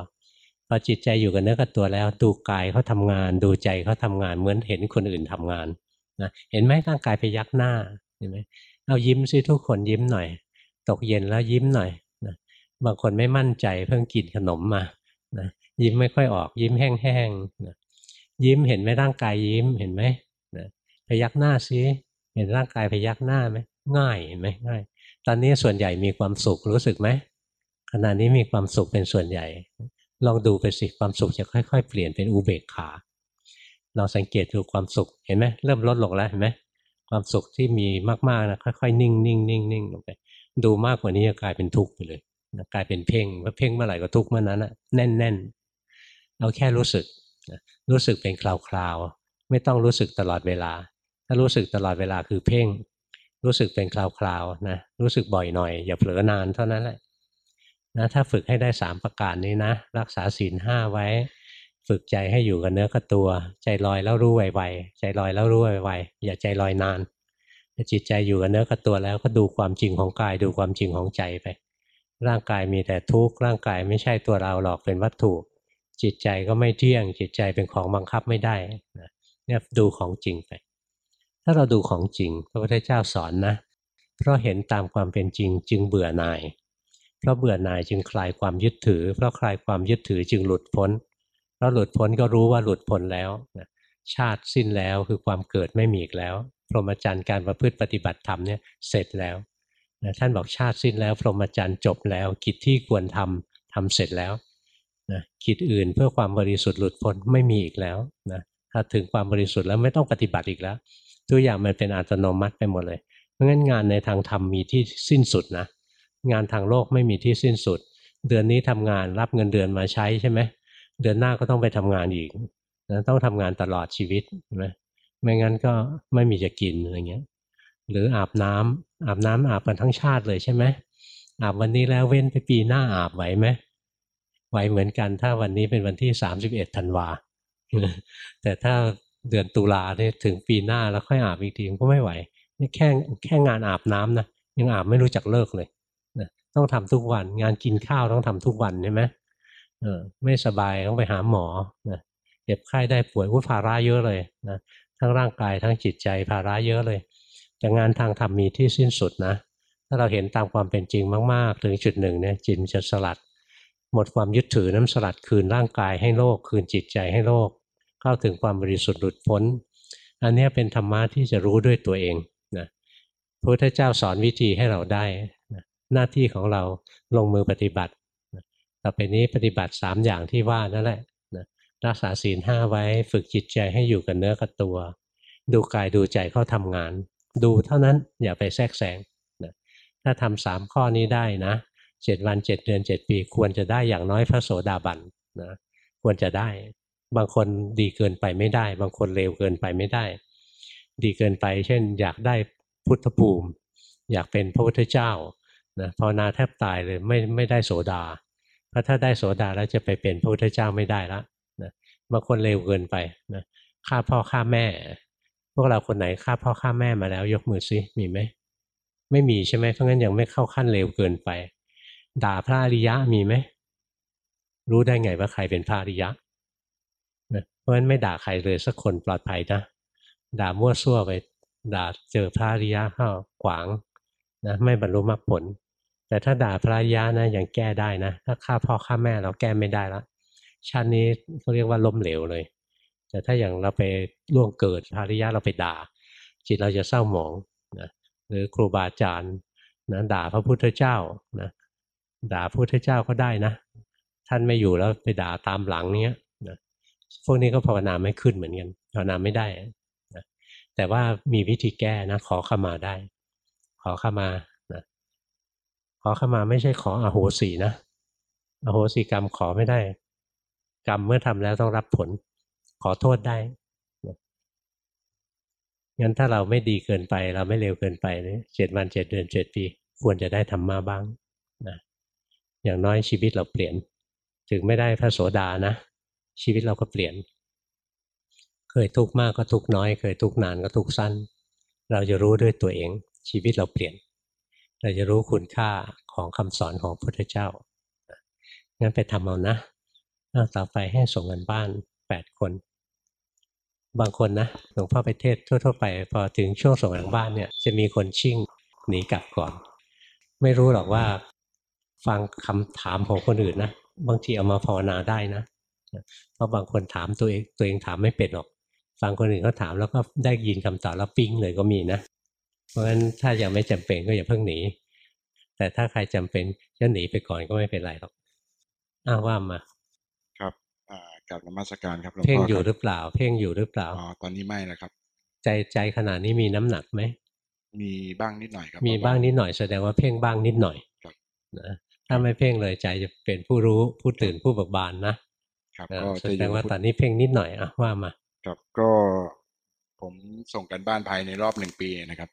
พอจิตใจอยู่กับเนื้อกับตัวแล้วดูกายเขาทางาน ดูใจเขาทางานเหมือนเห็นคนอื่นทำงานนะเห็นไหมร่างกายไปยักหน้าเห็นไหมเอายิ้มซิทุกคนยิ้มหน่อย ตกเย็นแล้วยิ้มหน่อยนะบางคนไม่มั่นใจเพิ่งกินขนมมานะยิ้มไม่ค่อยออก ยิ้มแห้งๆนะยิ้มเห็นไหมร่างกายยิ้มเห็นไหมนะพยักหน้าซิเห็นร่างกายพยักหน้าไหม ง่ายเห็นไหมง่าย ตอนนี้ส่วนใหญ่มีความสุขรู้สึกไหมขณะนี้มีความสุขเป็นส่วนใหญ่ ลองดูไปสิความสุขจะค่อย ๆ เปลี่ยนเป็นอุเบกขาเราสังเกตดูความสุขเห็นไหมเริ่มลดลงแล้วเห็นไหมความสุขที่มีมากๆนะค่อยๆนิ่งนิ่งนิ่งนิ่งลงไปดูมากกว่านี้จะกลายเป็นทุกข์ไปเลยกลายเป็นเพ่งว่าเพ่งเมื่อไหร่ก็ทุกข์เมื่อนั้นนะแน่นแน่นเราแค่รู้สึกรู้สึกเป็นคราวๆไม่ต้องรู้สึกตลอดเวลา ถ้ารู้สึกตลอดเวลาคือเพ่ง รู้สึกเป็นคราวๆนะรู้สึกบ่อยหน่อย อย่าเผลอนานเท่านั้นแหละนะถ้าฝึกให้ได้สามประการนี้นะ รักษาศีลห้าไว้ ฝึกใจให้อยู่กับเนื้อกับตัว ใจลอยแล้วรู้ไวๆใจลอยแล้วรู้ไวๆอย่าใจลอยนานจิตใจอยู่กับเนื้อกับตัวแล้วก็ดูความจริงของกายดูความจริงของใจไป ร่างกายมีแต่ทุกข์ร่างกายไม่ใช่ตัวเราหรอกเป็นวัตถุ จิตใจก็ไม่เที่ยง จิตใจเป็นของบังคับไม่ได้เนี่ยดูของจริงไป ถ้าเราดูของจริงพระพุทธเจ้าสอนนะ เพราะเห็นตามความเป็นจริงจึงเบื่อหน่าย เพราะเบื่อหน่ายจึงคลายความยึดถือ เพราะคลายความยึดถือจึงหลุดพ้น เพราะหลุดพ้นก็รู้ว่าหลุดพ้นแล้วนะชาติสิ้นแล้วคือความเกิดไม่มีอีกแล้ว พรหมจรรย์การประพฤติปฏิบัติธรรมเนี่ยเสร็จแล้วนะท่านบอกชาติสิ้นแล้ว พรหมจรรย์จบแล้ว กิจที่ควรทำทำเสร็จแล้วนะกิจอื่นเพื่อความบริสุทธิ์หลุดพ้นไม่มีอีกแล้วนะถ้าถึงความบริสุทธิ์แล้วไม่ต้องปฏิบัติอีกแล้ว ทุกอย่างมันเป็นอัตโนมัติไปหมดเลย เพราะงั้นงานในทางธรรมมีที่สิ้นสุดนะงานทางโลกไม่มีที่สิ้นสุด เดือนนี้ทำงานรับเงินเดือนมาใช้ใช่ไหมเดือนหน้าก็ต้องไปทำงานอีกนะต้องทำงานตลอดชีวิตใช่ไหมไม่งั้นก็ไม่มีจะกินอะไรเงี้ยหรืออาบน้อาบน้ำอาบกันทั้งชาติเลยใช่ไหมอาบวันนี้แล้วเว้นไปปีหน้าอาบไหวไหมไหวเหมือนกันถ้าวันนี้เป็นวันที่สามสิบเอ็ดธันวาแต่ถ้า เดือนตุลาเนี่ยถึงปีหน้าแล้วค่อยอาบอีกทีก็ไม่ไหวนี่แค่แค่งานอาบน้ำนะยังอาบไม่รู้จักเลิกเลยนะต้องทำทุกวันงานกินข้าวต้องทำทุกวันใช่ไหมเออไม่สบายต้องไปหาหมอนะเจ็บไข้ได้ป่วยวุ้ภาระเยอะเลยนะทั้งร่างกายทั้งจิตใจภาระเยอะเลย แต่งานทางธรรมมีที่สิ้นสุดนะ ถ้าเราเห็นตามความเป็นจริงมาก ๆ ถึงจุดหนึ่งเนี่ยจิตจะสลัด หมดความยึดถือน้ำสลัดคืนร่างกายให้โลก คืนจิตใจให้โลก เข้าถึงความบริสุทธิ์หลุดพ้น อันนี้เป็นธรรมะที่จะรู้ด้วยตัวเองนะพระพุทธเจ้าสอนวิธีให้เราได้นะหน้าที่ของเราลงมือปฏิบัติต่อไปนี้ปฏิบัติสามอย่างที่ว่านั่นแหละรักษาศีลห้าไว้ฝึกจิตใจให้อยู่กับเนื้อกับตัว ดูกายดูใจเขาทำงาน ดูเท่านั้นอย่าไปแทรกแซงนะถ้าทำสามข้อนี้ได้นะเจ็ดวันเจ็ดเดือนเจ็ดปี ควรจะได้อย่างน้อยพระโสดาบันนะควรจะได้ บางคนดีเกินไปไม่ได้ บางคนเลวเกินไปไม่ได้ ดีเกินไป เช่น อยากได้พุทธภูมิ อยากเป็นพระพุทธเจ้านะภาวนาแทบตายเลยไม่ไม่ได้โสดา เพราะถ้าได้โสดาแล้วจะไปเป็นพระพุทธเจ้าไม่ได้ละนะบางคนเร็วเกินไปนะฆ่าพ่อฆ่าแม่ พวกเราคนไหนฆ่าพ่อฆ่าแม่มาแล้ว ยกมือซิมีไหมไม่มีใช่ไหมเพราะงั้นยังไม่เข้าขั้นเร็วเกินไป ด่าพระอริยะมีไหมรู้ได้ไงว่าใครเป็นพระอริยะ เพราะฉะนั้นไม่ด่าใครเลยสักคนปลอดภัยนะด่ามั่วซั่วไปด่าเจอพระริยะเข้าขวางนะไม่บรรลุมรรคผล แต่ถ้าด่าพระริยะนะยังแก้ได้นะ ถ้าฆ่าพ่อฆ่าแม่เราแก้ไม่ได้ล้วชาตินี้เขาเรียกว่าล้มเหลวเลย แต่ถ้าอย่างเราไปล่วงเกิดภาริยะเราไปด่า จิตเราจะเศร้าหมองนะหรือครูบาอาจารย์นะด่าพระพุทธเจ้านะด่าพระพุทธเจ้าก็ได้นะ ท่านไม่อยู่แล้วไปด่าตามหลังเนี้ย พวกนี้ก็ภาวนาไม่ขึ้นเหมือนกันภาวนาไม่ได้นะแต่ว่ามีวิธีแก้นะ ขอขมาได้ ขอขมานะขอขมาไม่ใช่ขออโหสีนะอโหสิกรรมขอไม่ได้ กรรมเมื่อทำแล้วต้องรับผล ขอโทษได้งั้นถ้าเราไม่ดีเกินไปเราไม่เร็วเกินไปเนี่ยเจ็ดวันเจ็ดเดือนเจ็ดปี ควรจะได้ทำมาบ้างนะอย่างน้อยชีวิตเราเปลี่ยน ถึงไม่ได้พระโสดานะ ชีวิตเราก็เปลี่ยน เคยทุกข์มากก็ทุกข์น้อย เคยทุกข์นานก็ทุกข์สั้น เราจะรู้ด้วยตัวเอง ชีวิตเราเปลี่ยน เราจะรู้คุณค่าของคำสอนของพระพุทธเจ้างั้นไปทำเอานะต่อไปให้ส่งกันบ้านแปดคน บางคนนะหลวงพ่อไปเทศทั่ว ๆ ไป พอถึงช่วงส่งกันบ้านเนี่ยจะมีคนชิ่งหนีกลับก่อน ไม่รู้หรอกว่าฟังคำถามของคนอื่นนะบางทีเอามาภาวนาได้นะ เพราะบางคนถามตัวเองตัวเองถามไม่เป็นหรอก ฟังคนอื่นเขาถามแล้วก็ได้ยินคำตอบแล้วปิ้งเลยก็มีนะ เพราะฉะนั้นถ้ายังไม่จำเป็นก็อย่าเพิ่งหนี แต่ถ้าใครจำเป็นจะหนีไปก่อนก็ไม่เป็นไรหรอกอ้าว่ามากับนมัสการครับหลวงพ่อเพ่งอยู่หรือเปล่า เพ่งอยู่หรือเปล่าอ๋อตอนนี้ไม่นะครับ ใจใจขนาดนี้มีน้ำหนักไหมมีบ้างนิดหน่อยครับ มีบ้างนิดหน่อยแสดงว่าเพ่งบ้างนิดหน่อยนะถ้าไม่เพ่งเลยใจจะเป็นผู้รู้ผู้ตื่นผู้เบิกบานนะ ครับก็แสดงว่าตอนนี้เพ่งนิดหน่อยอะว่ามาครับก็ผมส่งกันบ้านภายในรอบหนึ่งปีนะครับ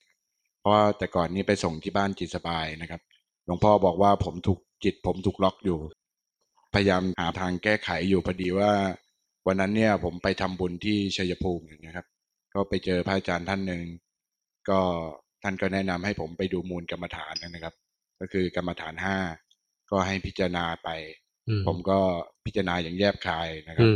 เพราะแต่ก่อนนี้ไปส่งที่บ้านจิตสบายนะครับหลวงพ่อบอกว่าผมถูกจิตผมถูกล็อกอยู่ พยายามหาทางแก้ไขอยู่พอดีว่า วันนั้นเนี่ยผมไปทำบุญที่ชัยภูมินะครับ ก็ไปเจอพระอาจารย์ท่านหนึ่งก็ท่านก็แนะนำให้ผมไปดูมูลกรรมฐานนะครับ ก็คือกรรมฐานห้าก็ให้พิจารณาไป ผมก็พิจารณาอย่างแยบคายนะครับ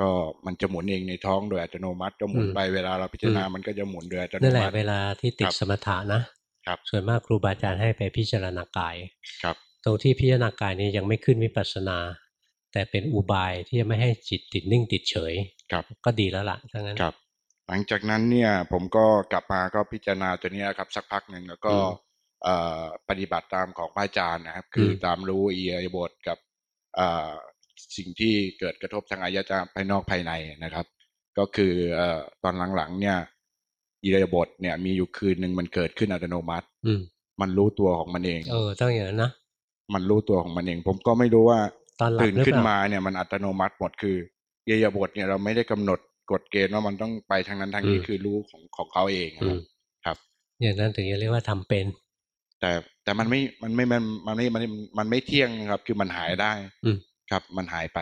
ก็มันจะหมุนเองในท้องโดยอัตโนมัติก็หมุนไปเวลาเราพิจารณามันก็จะหมุนโดยอัตโนมัตินั่นแหละเวลาที่ติดสมถะนะครับส่วนมากครูบาอาจารย์ให้ไปพิจารณากายครับ ตรงที่พิจารณากายนี้ยังไม่ขึ้นวิปัสสนา แต่เป็นอุบายที่จะไม่ให้จิตติดนิ่งติดเฉยครับก็ดีแล้วล่ะทั้งนั้นครับ หลังจากนั้นเนี่ยผมก็กลับมาก็พิจารณาตัวนี้ครับ สักพักหนึ่งแล้วก็ปฏิบัติตามของพระอาจารย์นะครับ คือตามรู้อียบทกับ สิ่งที่เกิดกระทบทางอายจารภายนอกภายในนะครับ ก็คือตอนหลังๆเนี่ยอียบทเนี่ยมีอยู่คืนหนึ่งมันเกิดขึ้นอัตโนมัติมันรู้ตัวของมันเอง เออต้องอย่างนั้นนะมันรู้ตัวของมันเอง ผมก็ไม่รู้ว่าตื่นขึ้นมาเนี่ยมันอัตโนมัติหมดคือเยียบทเนี่ยเราไม่ได้กำหนดกฎเกณฑ์ว่ามันต้องไปทางนั้นทางนี้คือรู้ของของเขาเองครับ อย่างนั้นถึงจะเรียกว่าทำเป็น แต่แต่มันไม่มันไม่มันมันไม่มันมันไม่เที่ยงนะครับ คือมันหายได้อืมครับ มันหายไป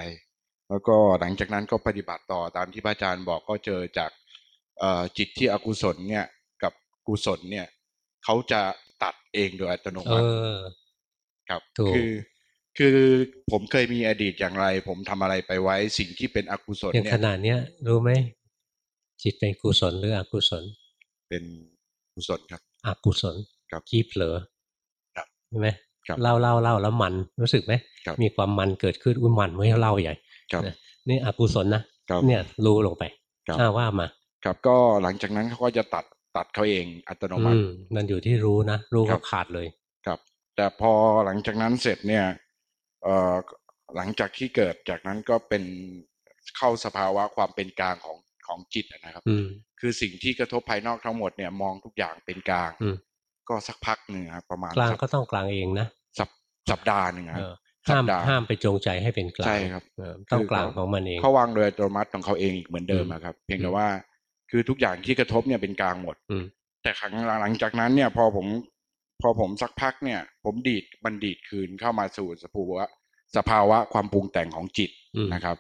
แล้วก็หลังจากนั้นก็ปฏิบัติต่อตามที่พระอาจารย์บอกก็เจอจากเอ่อจิตที่อกุศลเนี่ย กับกุศลเนี่ยเขาจะตัดเองโดยอัตโนเอมัติอครับถูกคือคือผมเคยมีอดีตอย่างไร ผมทำอะไรไปไว้สิ่งที่เป็นอกุศลอย่างเนี่ขยนาดเนี้ยรู้ไหมจิตเป็นกุศลหรืออกุศล เป็นกุศลครับ อกุศลครับ ขี้เผลอครับใช่ไหมครับเล่าเล่าเล่าแล้วมันรู้สึกไหมครับมีความมันเกิดขึ้นอุ้ยมันไม่ให้เล่าใหญ่ครับนะนี่อกุศลนะครับเนี่ยรู้ลงไปครับอ้าว่ามาครับก็หลังจากนั้นเขาก็จะตัดตัดเขาเองอัตโนมัอืติมมันอยู่ที่รู้นะรู้ครัก็บขาดเลยครับ แต่พอหลังจากนั้นเสร็จเนี่ยเอ่อหลังจากที่เกิดจากนั้นก็เป็นเข้าสภาวะความเป็นกลางของของจิตอะนะครับอืมคือสิ่งที่กระทบภายนอกทั้งหมดเนี่ยมองทุกอย่างเป็นกลางอืม ก็สักพักหนึ่งครับประมาณกลางสักก็ต้องกลางเองนะสัปสัปดาห์หนึ่งคเอรับอห้ามสัปดาห์ห้ามไปจงใจให้เป็นกลางใช่ครับเออต้องคืกลางของมันเองเขาวางโดยอัตโนมัติของเขาเองอีกเหมือนเดิมอืมอะครับ เพียงแต่อืมว่าคือทุกอย่างที่กระทบเนี่ยเป็นกลางหมดอืมแต่ครั้งหลังจากนั้นเนี่ย พอผม พอผมสักพักเนี่ย ผมดีดมันดีดคืนเข้ามาสู่สภาวะสภาวะความปรุงแต่งของจิตอืมนะครับ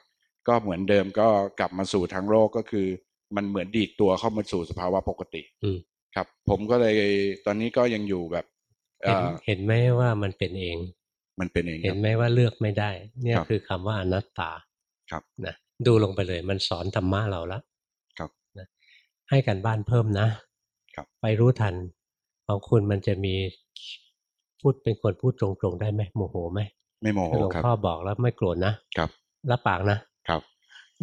ก็เหมือนเดิมก็กลับมาสู่ทางโลกก็คือ มันเหมือนดีดตัวเข้ามาสู่สภาวะปกติอืม ครับ ผมก็เลยตอนนี้ก็ยังอยู่แบบเอ่เห็นอเห็นไหมว่ามันเป็นเอง มันเป็นเองคเห็รันบไหมว่าเลือกไม่ได้ เนี่ยครับคือคำว่าอนัตตาครับนะดูลงไปเลยมันสอนธรรมะเราแล้วครับนะให้กันบ้านเพิ่มนะครับไปรู้ทันของคุณมันจะมีพูดเป็นคนพูดตรงๆได้ไหมโมโหไหมไม่โมโหหลวงครับพ่อบอกแล้วไม่โกรธนะครับรับปากนะครับ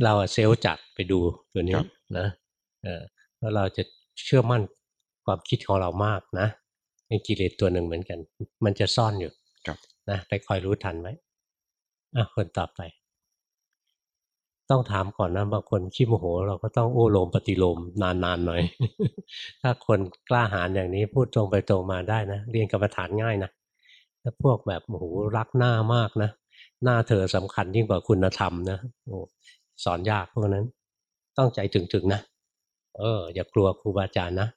เราอะเซลล์จัดไปดูตัวนี้ครับนะเออแล้วเราจะเชื่อมั่น ความคิดของเรามากนะเป็นกิเลสตัวหนึ่งเหมือนกัน มันจะซ่อนอยู่ครับนะไปคอยรู้ทันไว้อะคนต่อไป ต้องถามก่อนนะบางคนขี้โมโห เราก็ต้องโอ้โลมปฏิโลมนานๆหน่อย ถ้าคนกล้าหาญอย่างนี้พูดตรงไปตรงมาได้นะเรียนกรรมฐานง่ายนะถ้าพวกแบบโอ้โหรักหน้ามากนะหน้าเธอสำคัญยิ่งกว่าคุณธรรมนะโอ้สอนยากพวกนั้น ต้องใจถึงๆนะเออ อย่ากลัวครูบาอาจารย์นะ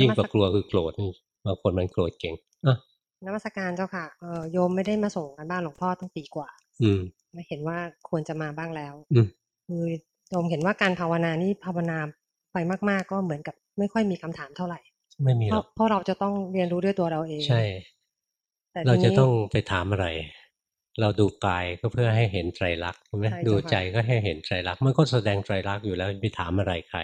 ยิ่งกน่าว่าจะกลัวคือโกรธนี่บางคนมันโกรธเก่งอะนมัสการเจ้าค่ะเออโยมไม่ได้มาส่งกันบ้านหลวงพ่อตั้งปีกว่า อืมไม่เห็นว่าควรจะมาบ้างแล้ว อืมคือโยมเห็นว่าการภาวนานี่ภาวนาไปมาก ๆ ก็เหมือนกับไม่ค่อยมีคำถามเท่าไหร่ ไม่มีเพหรอราะกเพราะเราจะต้องเรียนรู้ด้วยตัวเราเอง ใช่แต่เราทีจะนี้ต้องไปถามอะไร เราดูกายก็เพื่อให้เห็นไตรลักษณ์ใช่ไหมใช่ดูเจ้าค่ะใจก็ให้เห็นไตรลักษณ์มันก็แสดงไตรลักษณ์อยู่แล้วไปถามอะไรใคร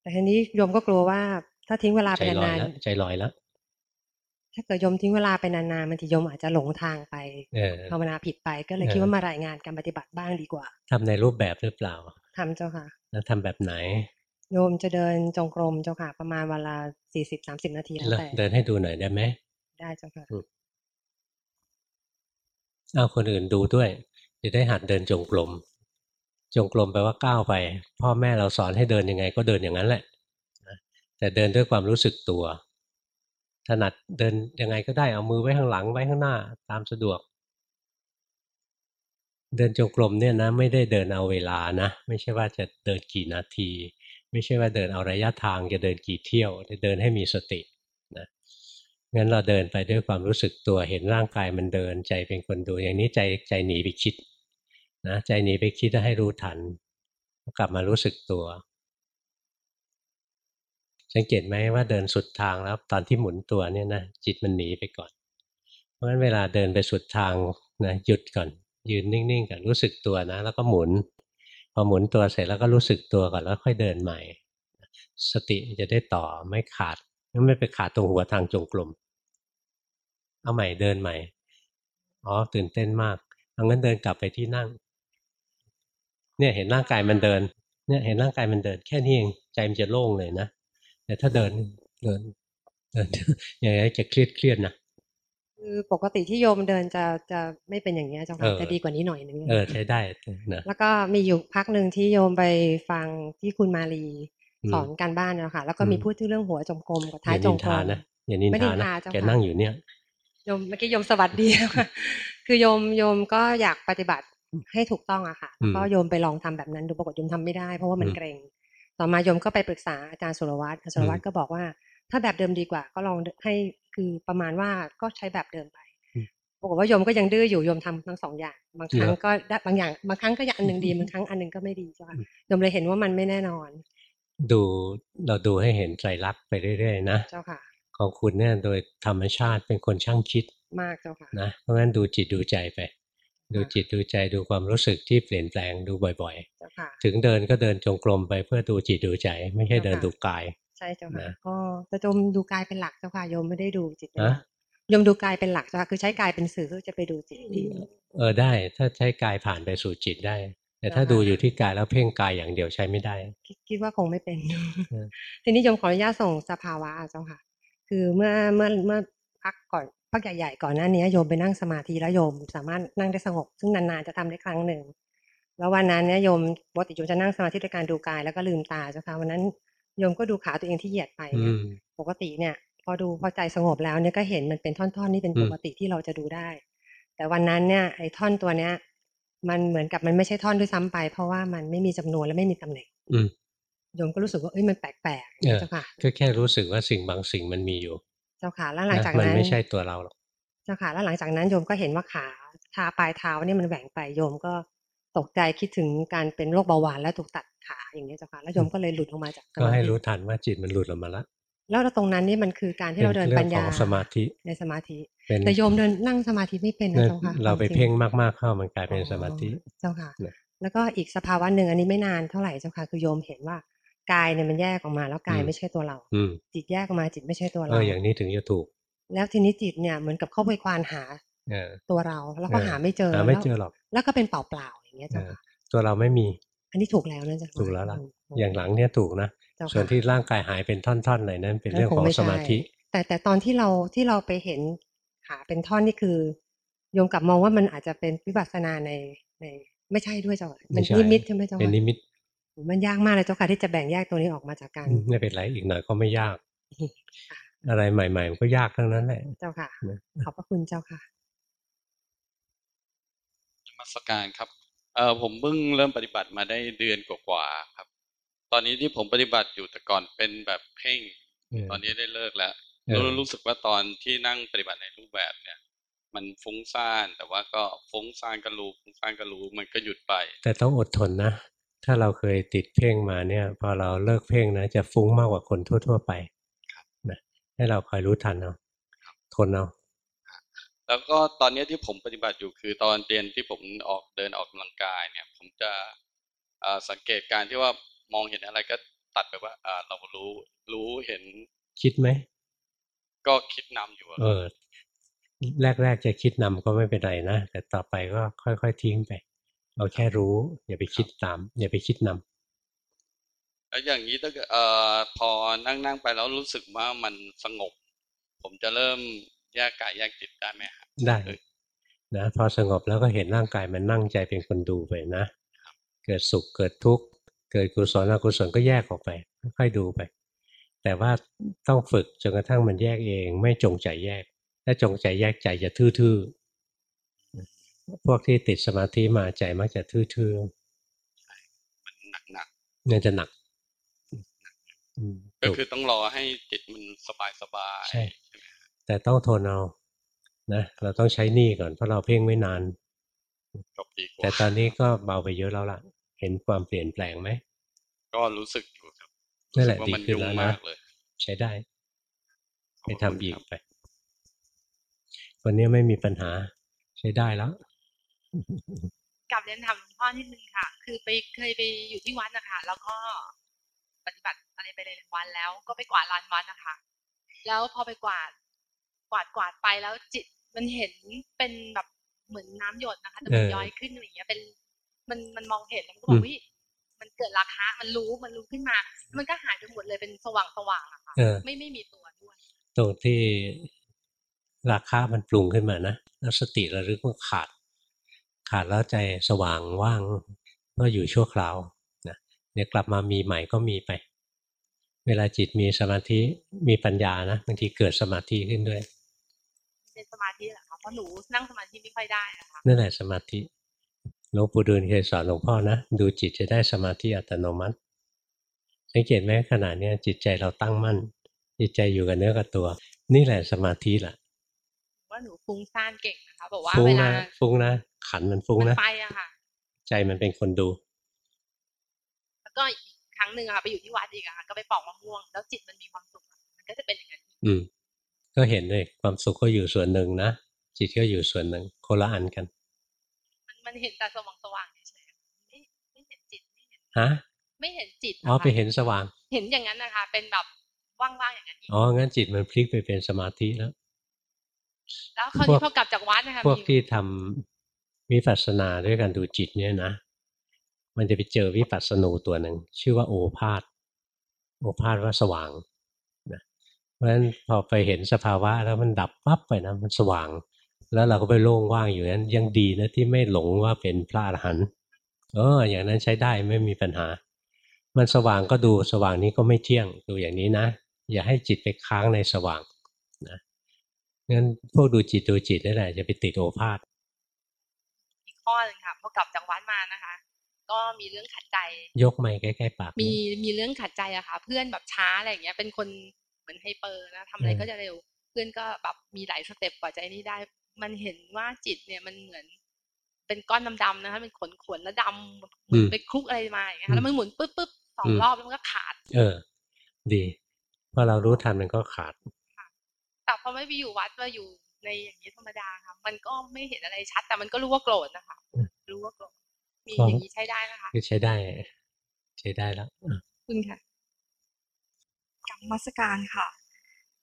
แต่ทีนี้โยมก็กลัวว่า ถ้าทิ้งเวลาใจไปลอยนานแล้วใจลอยแล้วๆถ้าเกิดโยมทิ้งเวลาไปนานๆบางทีโยมอาจจะหลงทางไปเออภาวนาผิดไปก็เลยเออคิดว่ามารายงานการปฏิบัติบ้างดีกว่าทำในรูปแบบหรือเปล่าทำเจ้าค่ะ แล้วทำแบบไหน โยมจะเดินจงกรมเจ้าค่ะ ประมาณเวลาสี่สิบสามสิบนาทีแล้วแล้วแต่เดินให้ดูหน่อยได้ไหมได้เจ้าค่ะเอาคนอื่นดูด้วย จะได้หัดเดินจงกรมจงกรมแปลว่าก้าวไป พ่อแม่เราสอนให้เดินยังไง ก็เดินอย่างนั้นแหละนะ แต่เดินด้วยความรู้สึกตัว ถนัดเดินยังไงก็ได้เอามือไว้ข้างหลังไว้ข้างหน้าตามสะดวก เดินจงกรมเนี่ยนะไม่ได้เดินเอาเวลานะ ไม่ใช่ว่าจะเดินกี่นาที ไม่ใช่ว่าเดินเอาระยะทางจะเดินกี่เที่ยวเดินให้มีสตินะงั้นเราเดินไปด้วยความรู้สึกตัวเห็นร่างกายมันเดินใจเป็นคนดูอย่างนี้ใจใจหนีไปคิดนะใจหนีไปคิดให้รู้ทัน กลับมารู้สึกตัว สังเกตไหมว่าเดินสุดทางแล้วตอนที่หมุนตัวเนี่ยนะจิตมันหนีไปก่อน เพราะฉะนั้นเวลาเดินไปสุดทางนะหยุดก่อน ยืนนิ่งๆก่อนรู้สึกตัวนะ แล้วก็หมุน พอหมุนตัวเสร็จแล้วก็รู้สึกตัวก่อนแล้วค่อยเดินใหม่ สติจะได้ต่อไม่ขาดไม่ไปขาดตรงหัวทางจงกรมเอาใหม่เดินใหม่อ๋อตื่นเต้นมากเอางั้นเดินกลับไปที่นั่ง เนี่ยเห็นร่างกายมันเดิน เนี่ยเห็นร่างกายมันเดิน แค่นี้เองใจมันจะโล่งเลยนะ แต่ถ้าเดินเดินเดินอย่างนี้จะเครียดเครียดนะคือปกติที่โยมเดินจะจะไม่เป็นอย่างนี้ยเจ้าเอค่ะอจะดีกว่านี้หน่อยนึงเออใช้ได้นะแล้วก็มีอยู่พักหนึ่งที่โยมไปฟังที่คุณมาลีอืมสอนการบ้านนะคะแล้วก็อืมมีพูดถึงเรื่องหัวจงกรมกับอท้ายย่าจนิงนกรทามนะอย่านินไม่นิทานนะทาเจ้าแกค่ะนั่งอยู่เนี่ยโยมเมื่อกี้โยมสวัสดีคือโยมโยมก็อยากปฏิบัติให้ถูกต้องอะค่ะแล้วก็อืมโยมไปลองทำแบบนั้นดูปรากฏโยมทำไม่ได้ เพราะว่ามันอืมเกรง ต่อมาโยมก็ไปปรึกษาอาจารย์สุรวัตรอาจารย์สุรวัตรก็บอกว่า ถ้าแบบเดิมดีกว่า ก็ลองให้คือประมาณว่าก็ใช้แบบเดิมไปอืมปรากฏว่าโยมก็ยังดื้ออยู่โยมทำทั้งสองอย่าง บางครั้งเหรอก็ได้บางอย่าง บางครั้งก็อย่างอันหนึ่งดีบางครั้งอันหนึ่งก็ไม่ดีเจ้าค่ะโยมเลยเห็นว่ามันไม่แน่นอน ดูเราดูให้เห็นไตรลักษณ์ไปเรื่อยๆนะเจ้าค่ะ ของคุณเนี่ยโดยธรรมชาติเป็นคนช่างคิดมากเจ้าค่ะนะเพราะงั้นดูจิตดูใจไป ดูจิตดูใจดูความรู้สึกที่เปลี่ยนแปลงดูบ่อยเจ้าค่ะๆถึงเดินก็เดินจงกรมไปเพื่อดูจิตดูใจ ไม่ใช่เดินดูกาย ใช่เจ้าค่ะนะก็แต่โยมดูกายเป็นหลักเจ้าค่ะโยมไม่ได้ดูจิตเป็นหฮะลักโยมดูกายเป็นหลักเจ้าค่ะคือใช้กายเป็นสื่อเพื่อจะไปดูจิตดีเออได้ ถ้าใช้กายผ่านไปสู่จิตได้ แต่ถ้าอ่าฮะดูอยู่ที่กายแล้วเพ่งกายอย่างเดียวใช้ไม่ได้ คิดคิดว่าคงไม่เป็นเออทีนี้โยมขออนุญาตส่งสภาวะอะเจ้าค่ะ คือเมื่อเมื่อเมื่อพักก่อน พักใหญ่ๆก่อนหน้านี้โยมไปนั่งสมาธิแล้วโยมสามารถนั่งได้สงบ ซึ่งนานๆจะทำได้ครั้งหนึ่งแล้ววันนั้นเนี่ยโยมปกติโยมจะนั่งสมาธิด้วยการดูกายแล้วก็ลืมตาเจ้าค่ะวันนั้นโยมก็ดูขาตัวเองที่เหยียดไปอืเนี่ยมปกติเนี่ย พอดูพอใจสงบแล้วเนี่ยก็เห็นมันเป็นท่อนๆนี่เป็นอืมปกติที่เราจะดูได้ แต่วันนั้นเนี่ยไอ้ท่อนตัวเนี้ย มันเหมือนกับมันไม่ใช่ท่อนด้วยซ้ำไป เพราะว่ามันไม่มีจำนวนและไม่มีตำแหน่งอืมโยมก็รู้สึกว่าเอ้ยมันแปลกเออๆเจ้าค่ะก็แค่รู้สึกว่าสิ่งบางสิ่งมันมีอยู่เจ้าค่ะแล้วหลังจากนะมันนั้นไม่ใช่ตัวเราหรอกเจ้าค่ะ แล้วหลังจากนั้นโยมก็เห็นว่าขาทาปลายเท้าเนี่ยมันแหว่งไปโยมก็ตกใจคิดถึงการเป็นโรคเบาหวานและถูกตัดขาอย่างนี้ยเจ้าค่ะแล้วโยมก็เลยหลุดออกมาจากสก็มาให้ธิรู้ทันว่าจิตมันหลุดออกมาละแล้วตรงนั้นนี่มันคือการที่เราเดินรื่ปัอญงขญาองสมาธิในสมาธิเป็นแต่โยมเดินนั่งสมาธิไม่เป็นนะเนี่ยเจ้าค่ะเราไปควมจงเพ่งมากๆเข้ามันกลายเป็นสมาธิอ๋อเจ้าค่ะเนี่ยแล้วก็อีกสภาวะหนึ่งอันนี้ไม่นานเท่าไหร่เจ้าค่ะคือโยมเห็นว่า กายเนี่ยมันแยกออกมาแล้วกายไม่ใช่ตัวเราอืมจิตแยกออกมาจิตไม่ใช่ตัวเอเราออย่างนี้ถึงจะถูก แล้วทีนี้จิตเนี่ยเหมือนกับเข้าไปควานหาเออตัวเราแล้วก็เออหาไม่เจอหาไม่แล้วเจอหรอกแล้วก็เป็นเปล่าๆอย่างเงี้ยเอเจ้าอค่ะตัวเราไม่มี อันนี้ถูกแล้วนะเจ้าค่ะถูกแล้วล่ะมอย่างหลังเนี่ยถูกนะเจ้าค่ะส่วนที่ร่างกายหายเป็นท่อนๆเลยนั้นเป็นเรื่องนั่นคของไม่สมาธิใช่แต่แต่ตอนที่เราที่เราไปเห็นขาเป็นท่อนนี่คือโยมกลับมองว่ามันอาจจะเป็นวิปัสสนาในใน ไม่ใช่ด้วยเจ้าค่ะไม่มันใช่นิมิตใช่ไหมเจ้าเป็นค่ะนิมิต มันยากมากเลยเจ้าค่ะที่จะแบ่งแยกตัวนี้ออกมาจากกันอืมไม่เป็นไรอีกหน่อยก็ไม่ยาก อะไรใหม่ๆมันก็ยากทั้งนั้นแหละ เจ้าค่ะนะขอบพระคุณเจ้าค่ะนมัสการครับเออผมเพิ่งเริ่มปฏิบัติมาได้เดือนกว่าๆครับ ตอนนี้ที่ผมปฏิบัติอยู่แต่ก่อนเป็นแบบเพ่งเออตอนนี้ได้เลิกแล้วเออรู้รู้สึกว่าตอนที่นั่งปฏิบัติในรูปแบบเนี่ย มันฟุ้งซ่านแต่ว่าก็ฟุ้งซ่านก็รู้ฟุ้งซ่านก็รู้มันก็หยุดไป แต่ต้องอดทนนะ ถ้าเราเคยติดเพ่งมาเนี่ย พอเราเลิกเพ่งนะ จะฟุ้งมากกว่าคนทั่ว ๆ ไปนะให้เราคอยรู้ทันเอาทนเอาแล้วก็ตอนนี้ที่ผมปฏิบัติอยู่คือตอนเตียนที่ผมออกเดินออกกำลังกายเนี่ย ผมจะเอ่อสังเกตการที่ว่ามองเห็นอะไรก็ตัดไปว่าเอ่อเรารู้รู้เห็นคิดไหมก็คิดนำอยู่อะเออ แรกๆจะคิดนำก็ไม่เป็นไรนะแต่ต่อไปก็ค่อยๆทิ้งไป เอาแค่รู้ อย่าไปคิดตาม อย่าไปคิดนำแล้วอย่างนี้ถ้าเกิดเอ่อพอนั่งนั่งไปแล้วรู้สึกว่ามันสงบ ผมจะเริ่มแยกกายแยกจิตได้ไหมครับได้เออนะพอสงบแล้วก็เห็นร่างกายมันนั่งใจเป็นคนดูไปนะเกิดสุขเกิดทุกข์เกิดกุศลอกุศลก็แยกออกไปค่อยๆดูไป แต่ว่าต้องฝึกจนกระทั่งมันแยกเอง ไม่จงใจแยก ถ้าจงใจแยกใจจะทื่อๆ พวกที่ติดสมาธิมาใจมักจะทื่อมันหนักหนักๆเนี่ยจะหนักอืมๆก็ถูกคือต้องรอให้จิตมันสบายสบายใช่แต่ต้องทนเอานะเราต้องใช้หนี้ก่อนเพราะเราเพ่งไม่นานจบดีกว่าแต่ตอนนี้ก็เบาไปเยอะแล้วล่ะ เห็นความเปลี่ยนแปลงไหมก็รู้สึกอยู่ครับนั่นแหละรู้สึกว่ามันดีขึ้นยุ่งแล้วนะมากเลยใช้ได้ไปขบทำคุณอีกครับไปวันนี้ไม่มีปัญหาใช้ได้แล้ว กลับเรียนถามหลวงพ่อนิดนึงค่ะ คือไปเคยไปอยู่ที่วัดนะคะแล้วก็ปฏิบัติอะไรไปหลายๆวันแล้ว ก็ไปกวาดลานวัดนะคะ แล้วพอไปกวาดกวาดกวาดไปแล้วจิตมันเห็นเป็นแบบเหมือนน้ำหยดนะคะแต่มันเออย้อยขึ้นอะไรอย่างเงี้ยเป็นมันมันมองเห็นแล้วมันก็บอกอืมวิมันเกิดราคะ มันรู้มันรู้ขึ้นมา มันก็หายไปหมดเลยเป็นสว่างสว่างๆอะค่ะเออไม่ไม่มีตัวด้วยตรงที่ราคามันปรุงขึ้นมานะแล้วสติระลึกมันขาด ขาดแล้วใจสว่างว่างก็อยู่ชั่วคราวนะเดี๋ยวกลับมามีใหม่ก็มีไป เวลาจิตมีสมาธิมีปัญญานะบางทีเกิดสมาธิขึ้นด้วยเป็นสมาธิแหละค่ะเพราะหนูนั่งสมาธิไม่ค่อยได้นะคะนั่นแหละสมาธิหลวงปู่ดูลเคยสอนหลวงพ่อนะดูจิตจะได้สมาธิอัตโนมัติสังเกตไหมขณะเนี้ยจิตใจเราตั้งมั่น จิตใจอยู่กับเนื้อกับตัว นี่แหละสมาธิแหละว่าหนูฟุ้งซ่านเก่งนะคะบอกว่าฟุ้งเวลานะฟุ้งนะ ขันมันฟุ้งมันนะไปอะค่ะ ใจมันเป็นคนดู แล้วก็อีกครั้งหนึ่งอะค่ะไปอยู่ที่วัดอีกอะค่ะก็ไปปอกมะม่วง แล้วจิตมันมีความสุขอะมันก็จะเป็นอย่างนั้นอืม ก็เห็นเลยความสุขก็อยู่ส่วนหนึ่งนะจิตก็อยู่ส่วนหนึ่งคนละอันกัน มันมันเห็นแต่สว่างสว่างๆเฉยๆไม่ไม่เห็นจิตไม่เห็นฮะไม่เห็นจิตอ๋อนะคะไปเห็นสว่าง เห็นอย่างนั้นนะคะ เป็นแบบว่างๆอย่างนั้นอีกอ๋องั้นจิตมันพลิกไปเป็นสมาธิแล้วแล้วคราวพวนี้กพอกลับจากวัดนะคะพวกมีที่ทำ วิปัสสนาด้วยการดูจิตเนี่ยนะ มันจะไปเจอวิปัสสนูตัวหนึ่งชื่อว่าโอภาษโอภาษว่าสว่างนะเพราะฉะนั้นพอไปเห็นสภาวะแล้วมันดับปั๊บไปนะมันสว่าง แล้วเราก็ไปโล่งว่างอยู่นั้นยังดีนะที่ไม่หลงว่าเป็นพระอรหันต์เอออย่างนั้นใช้ได้ไม่มีปัญหา มันสว่างก็ดูสว่างนี้ก็ไม่เที่ยงดูอย่างนี้นะ อย่าให้จิตไปค้างในสว่างนะงั้นพวกดูจิตดูจิตนี่แหละจะไปติดโอภาส ข้อหนึ่งค่ะพอกลับจากวัดมานะคะ ก็มีเรื่องขัดใจ ยกไมค์ใกล้ๆปากมีมีเรื่องขัดใจอะค่ะ เพื่อนแบบช้าอะไรอย่างเงี้ย เป็นคนเหมือน hyper นะทำอะไรก็จะเร็ว เพื่อนก็แบบมีหลาย step กว่าใจนี้ได้ มันเห็นว่าจิตเนี่ยมันเหมือนเป็นก้อนดำๆนะคะเป็นขนขนๆแล้วดำเหมือนไปคลุกอะไรมาอย่างเงี้ยค่ะแล้วมันหมุนปุ๊บปุ๊บสองรอบแล้วมันก็ขาด เออ ดีพอเรารู้ทันมันก็ขาดแต่พอไม่ไปอยู่วัดมาอยู่ ในอย่างนี้ธรรมดาค่ะ มันก็ไม่เห็นอะไรชัด แต่มันก็รู้ว่าโกรธนะคะอืมรู้ว่าโกรธ มีก็อย่างนี้ใช้ได้นะคะคือใช้ได้ ใช้ได้แล้วอะคุณค่ะกรรมมัสการค่ะ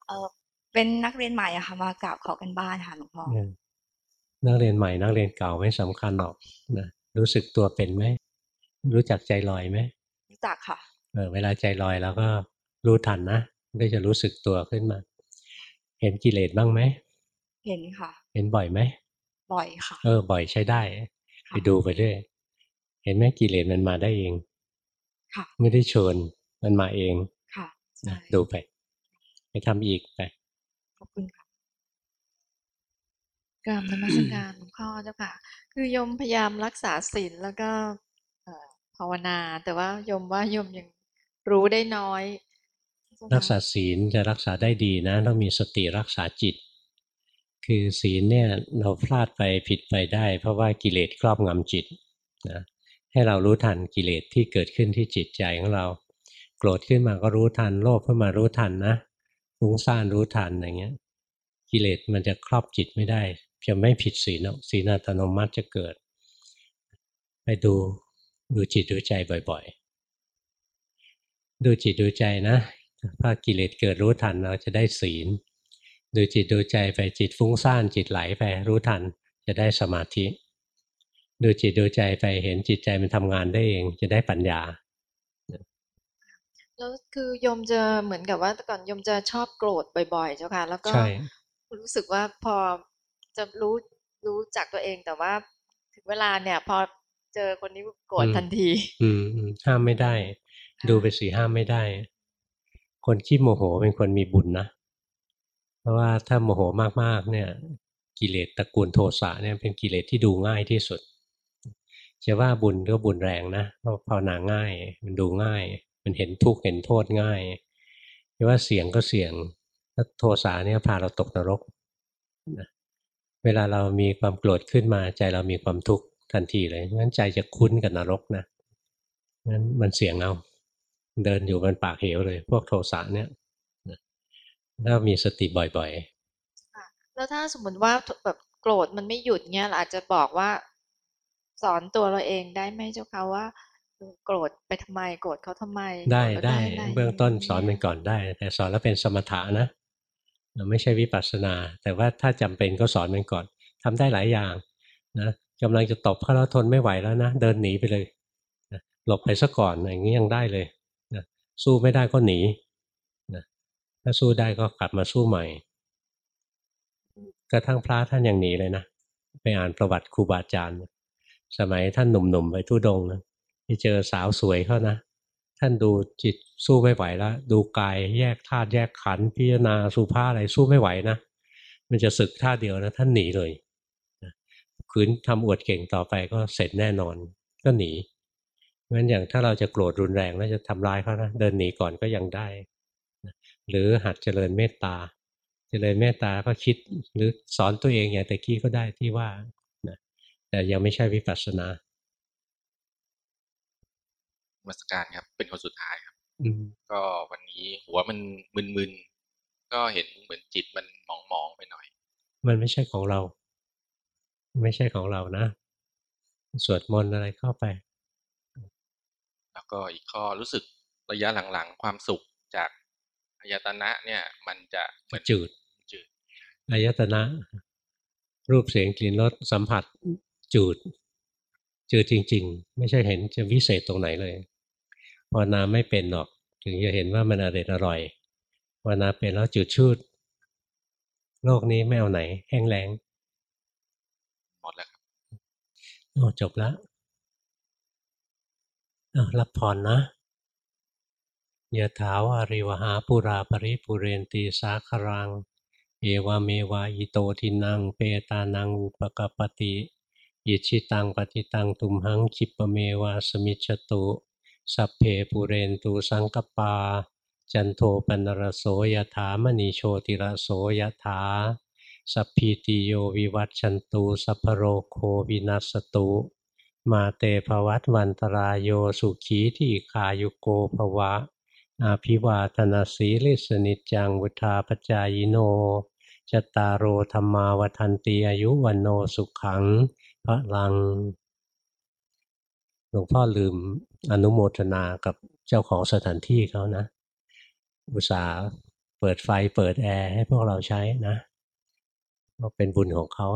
เออเป็นนักเรียนใหม่อะค่ะ มากราบขอกันบ้านค่ะหลวงพ่อเออนักเรียนใหม่ นักเรียนเก่าไม่สำคัญหรอกนะรู้สึกตัวเป็นไหม รู้จักใจลอยไหมรู้จักค่ะ เออ เวลาใจลอยแล้วก็รู้ทันนะก็จะรู้สึกตัวขึ้นมา เห็นกิเลสบ้างไหม เห็นค่ะ เห็นบ่อยไหมบ่อยค่ะ เออ บ่อยใช้ได้ ไปดูไปเรื่อยเห็นไหมกิเลสมันมาได้เองค่ะ ไม่ได้เชิญมันมาเองค่ะนะใช่ดูไป ไปทำอีกไปขอบคุณค่ะกราบนมัสการหลวงพ่อเจ้าค่ะ คือโยมพยายามรักษาศีลแล้วก็เอ่อภาวนา แต่ว่าโยมว่าโยมยังรู้ได้น้อยเจ้ค่ะรักษาศีลจะรักษาได้ดีนะต้องมีสติรักษาจิต คือศีลเนี่ยเราพลาดไปผิดไปได้ เพราะว่ากิเลสครอบงำจิตนะให้เรารู้ทันกิเลสที่เกิดขึ้นที่จิตใจของเรา โกรธขึ้นมาก็รู้ทัน โลภขึ้นมารู้ทันนะฟุ้งซ่านรู้ทันอย่างเงี้ย กิเลสมันจะครอบจิตไม่ได้ จะไม่ผิดศีลศีลอัตโนมัติจะเกิด ไปดูดูจิตดูใจบ่อย ๆ ดูจิตดูใจนะ ถ้ากิเลสเกิดรู้ทันเราจะได้ศีล ดูจิตดูใจไปจิตฟุ้งซ่านจิตไหลไปรู้ทัน จะได้สมาธิ ดูจิตดูใจไปเห็นจิตใจมันทำงานได้เอง จะได้ปัญญาแล้วคือโยมจะเหมือนกับว่าแต่ก่อนโยมจะชอบโกรธบ่อยๆ เจ้าค่ะ แล้วก็ใช่รู้สึกว่าพอจะรู้รู้จักตัวเองแต่ว่าถึงเวลาเนี่ย พอเจอคนนี้โกรธทันที อืมอืมห้ามไม่ได้ ดูไปสีห้ามไม่ได้ คนขี้โมโหเป็นคนมีบุญนะ เพราะว่าถ้าโมโหมากๆเนี่ยกิเลสตระกูลโทสะเนี่ยเป็นกิเลสที่ดูง่ายที่สุดจะว่าบุญก็บุญแรงนะเพราะภาวนาง่าย มันดูง่าย มันเห็นทุกข์เห็นโทษง่ายจะว่าเสียงก็เสียงถ้าโทสะเนี่ยพาเราตกนรกนะเวลาเรามีความโกรธขึ้นมาใจเรามีความทุกข์ทันทีเลยงั้นใจจะคุ้นกับนรกนะงั้นมันเสียงเอาเดินอยู่บนปากเหวเลย พวกโทสะเนี่ย แล้วมีสติบ่อยแล้วถ้าสมมติว่าแบบโกรธมันไม่หยุดเนี่ยเราอาจจะบอกว่าสอนตัวเราเองได้ไหมเจ้าค่ะว่าเออโกรธไปทำไมโกรธเขาทำไมๆได้โกรธได้แล้วเบื้องต้นสอนมันก่อนได้ แต่สอนแล้วเป็นสมถะนะไม่ใช่วิปัสสนา แต่ว่าถ้าจำเป็นก็สอนมันก่อนทำได้หลายอย่างนะกำลังจะตบเขาแล้วทนไม่ไหวแล้วนะเดินหนีไปเลยนะหลบไปซะก่อนอย่างนี้ยังได้เลยนะสู้ไม่ได้ก็หนีนะ ถ้าสู้ได้ก็กลับมาสู้ใหม่ กระทั่งพระท่านยังหนีเลยนะ ไปอ่านประวัติครูบาอาจารย์ สมัยท่านหนุ่มๆไปทุดงนะไปเจอสาวสวยเขานะ ท่านดูจิตสู้ไม่ไหวแล้ว ดูกายแยกธาตุแยกขันธ์พิจารณาสุภาษณ์อะไรสู้ไม่ไหวนะ มันจะศึกท่าเดียวนะ ท่านหนีเลยขืนทำอวดเก่งต่อไปก็เสร็จแน่นอนก็หนีงั้นอย่างถ้าเราจะโกรธรุนแรงแล้วจะทำร้ายเขานะเดินหนีก่อนก็ยังได้ หรือหัดเจริญเมตตา เจริญเมตตาก็คิดหรือสอนตัวเองอย่างแต่กี้ก็ได้ที่ว่านะแต่ยังไม่ใช่วิปัสสนานมัสการครับ เป็นคนสุดท้ายครับอืมก็วันนี้หัวมันมึนๆ ก็เห็นเหมือนจิตมันมองๆไปหน่อย มันไม่ใช่ของเรา ไม่ใช่ของเรานะสวดมนต์อะไรเข้าไป แล้วก็อีกข้อรู้สึกระยะหลังๆ ความสุขจาก อายตนะเนี่ย มันจะเหมือนจืดจืดอายตนะ รูปเสียงกลิ่นรสสัมผัสจืด จืดจริง ๆ ไม่ใช่เห็นจะวิเศษตรงไหนเลยภาวนาไม่เป็นหรอก ถึงจะเห็นว่ามันอร่อยอร่อยภาวนาเป็นแล้วจืดชืดโลกนี้ไม่เอาไหน แห้งแล้งหมดแล้วครับโอ้จบแล้วอ้าวรับพรนะ ยะถาวาริวหาปุราปริปุเรนตีสาครัง เอวาเมวะอิโตทินังเปตานังอุปกปปติอิชิตังปฏิตังตุมหังคิปเมวะสมิจตุ สัพเพปุเรนตูสังกปา จันโทปนรโสยถามณีโชติระโสยถา สัพพีติโยวิวัตชันตุสัพพโรโควินัสตุ มาเตภวัตวันตรายโยสุขีที่ขายุโกภวะ อาภิวาธนาสีลิสนิจังวุธาปจายโนจตารโอธรรมาวันติอายุวันโนสุขังพระลัง หลวงพ่อลืมอนุโมทนากับเจ้าของสถานที่เขานะ อุตส่าห์เปิดไฟเปิดแอร์ให้พวกเราใช้นะก็เป็นบุญของเขา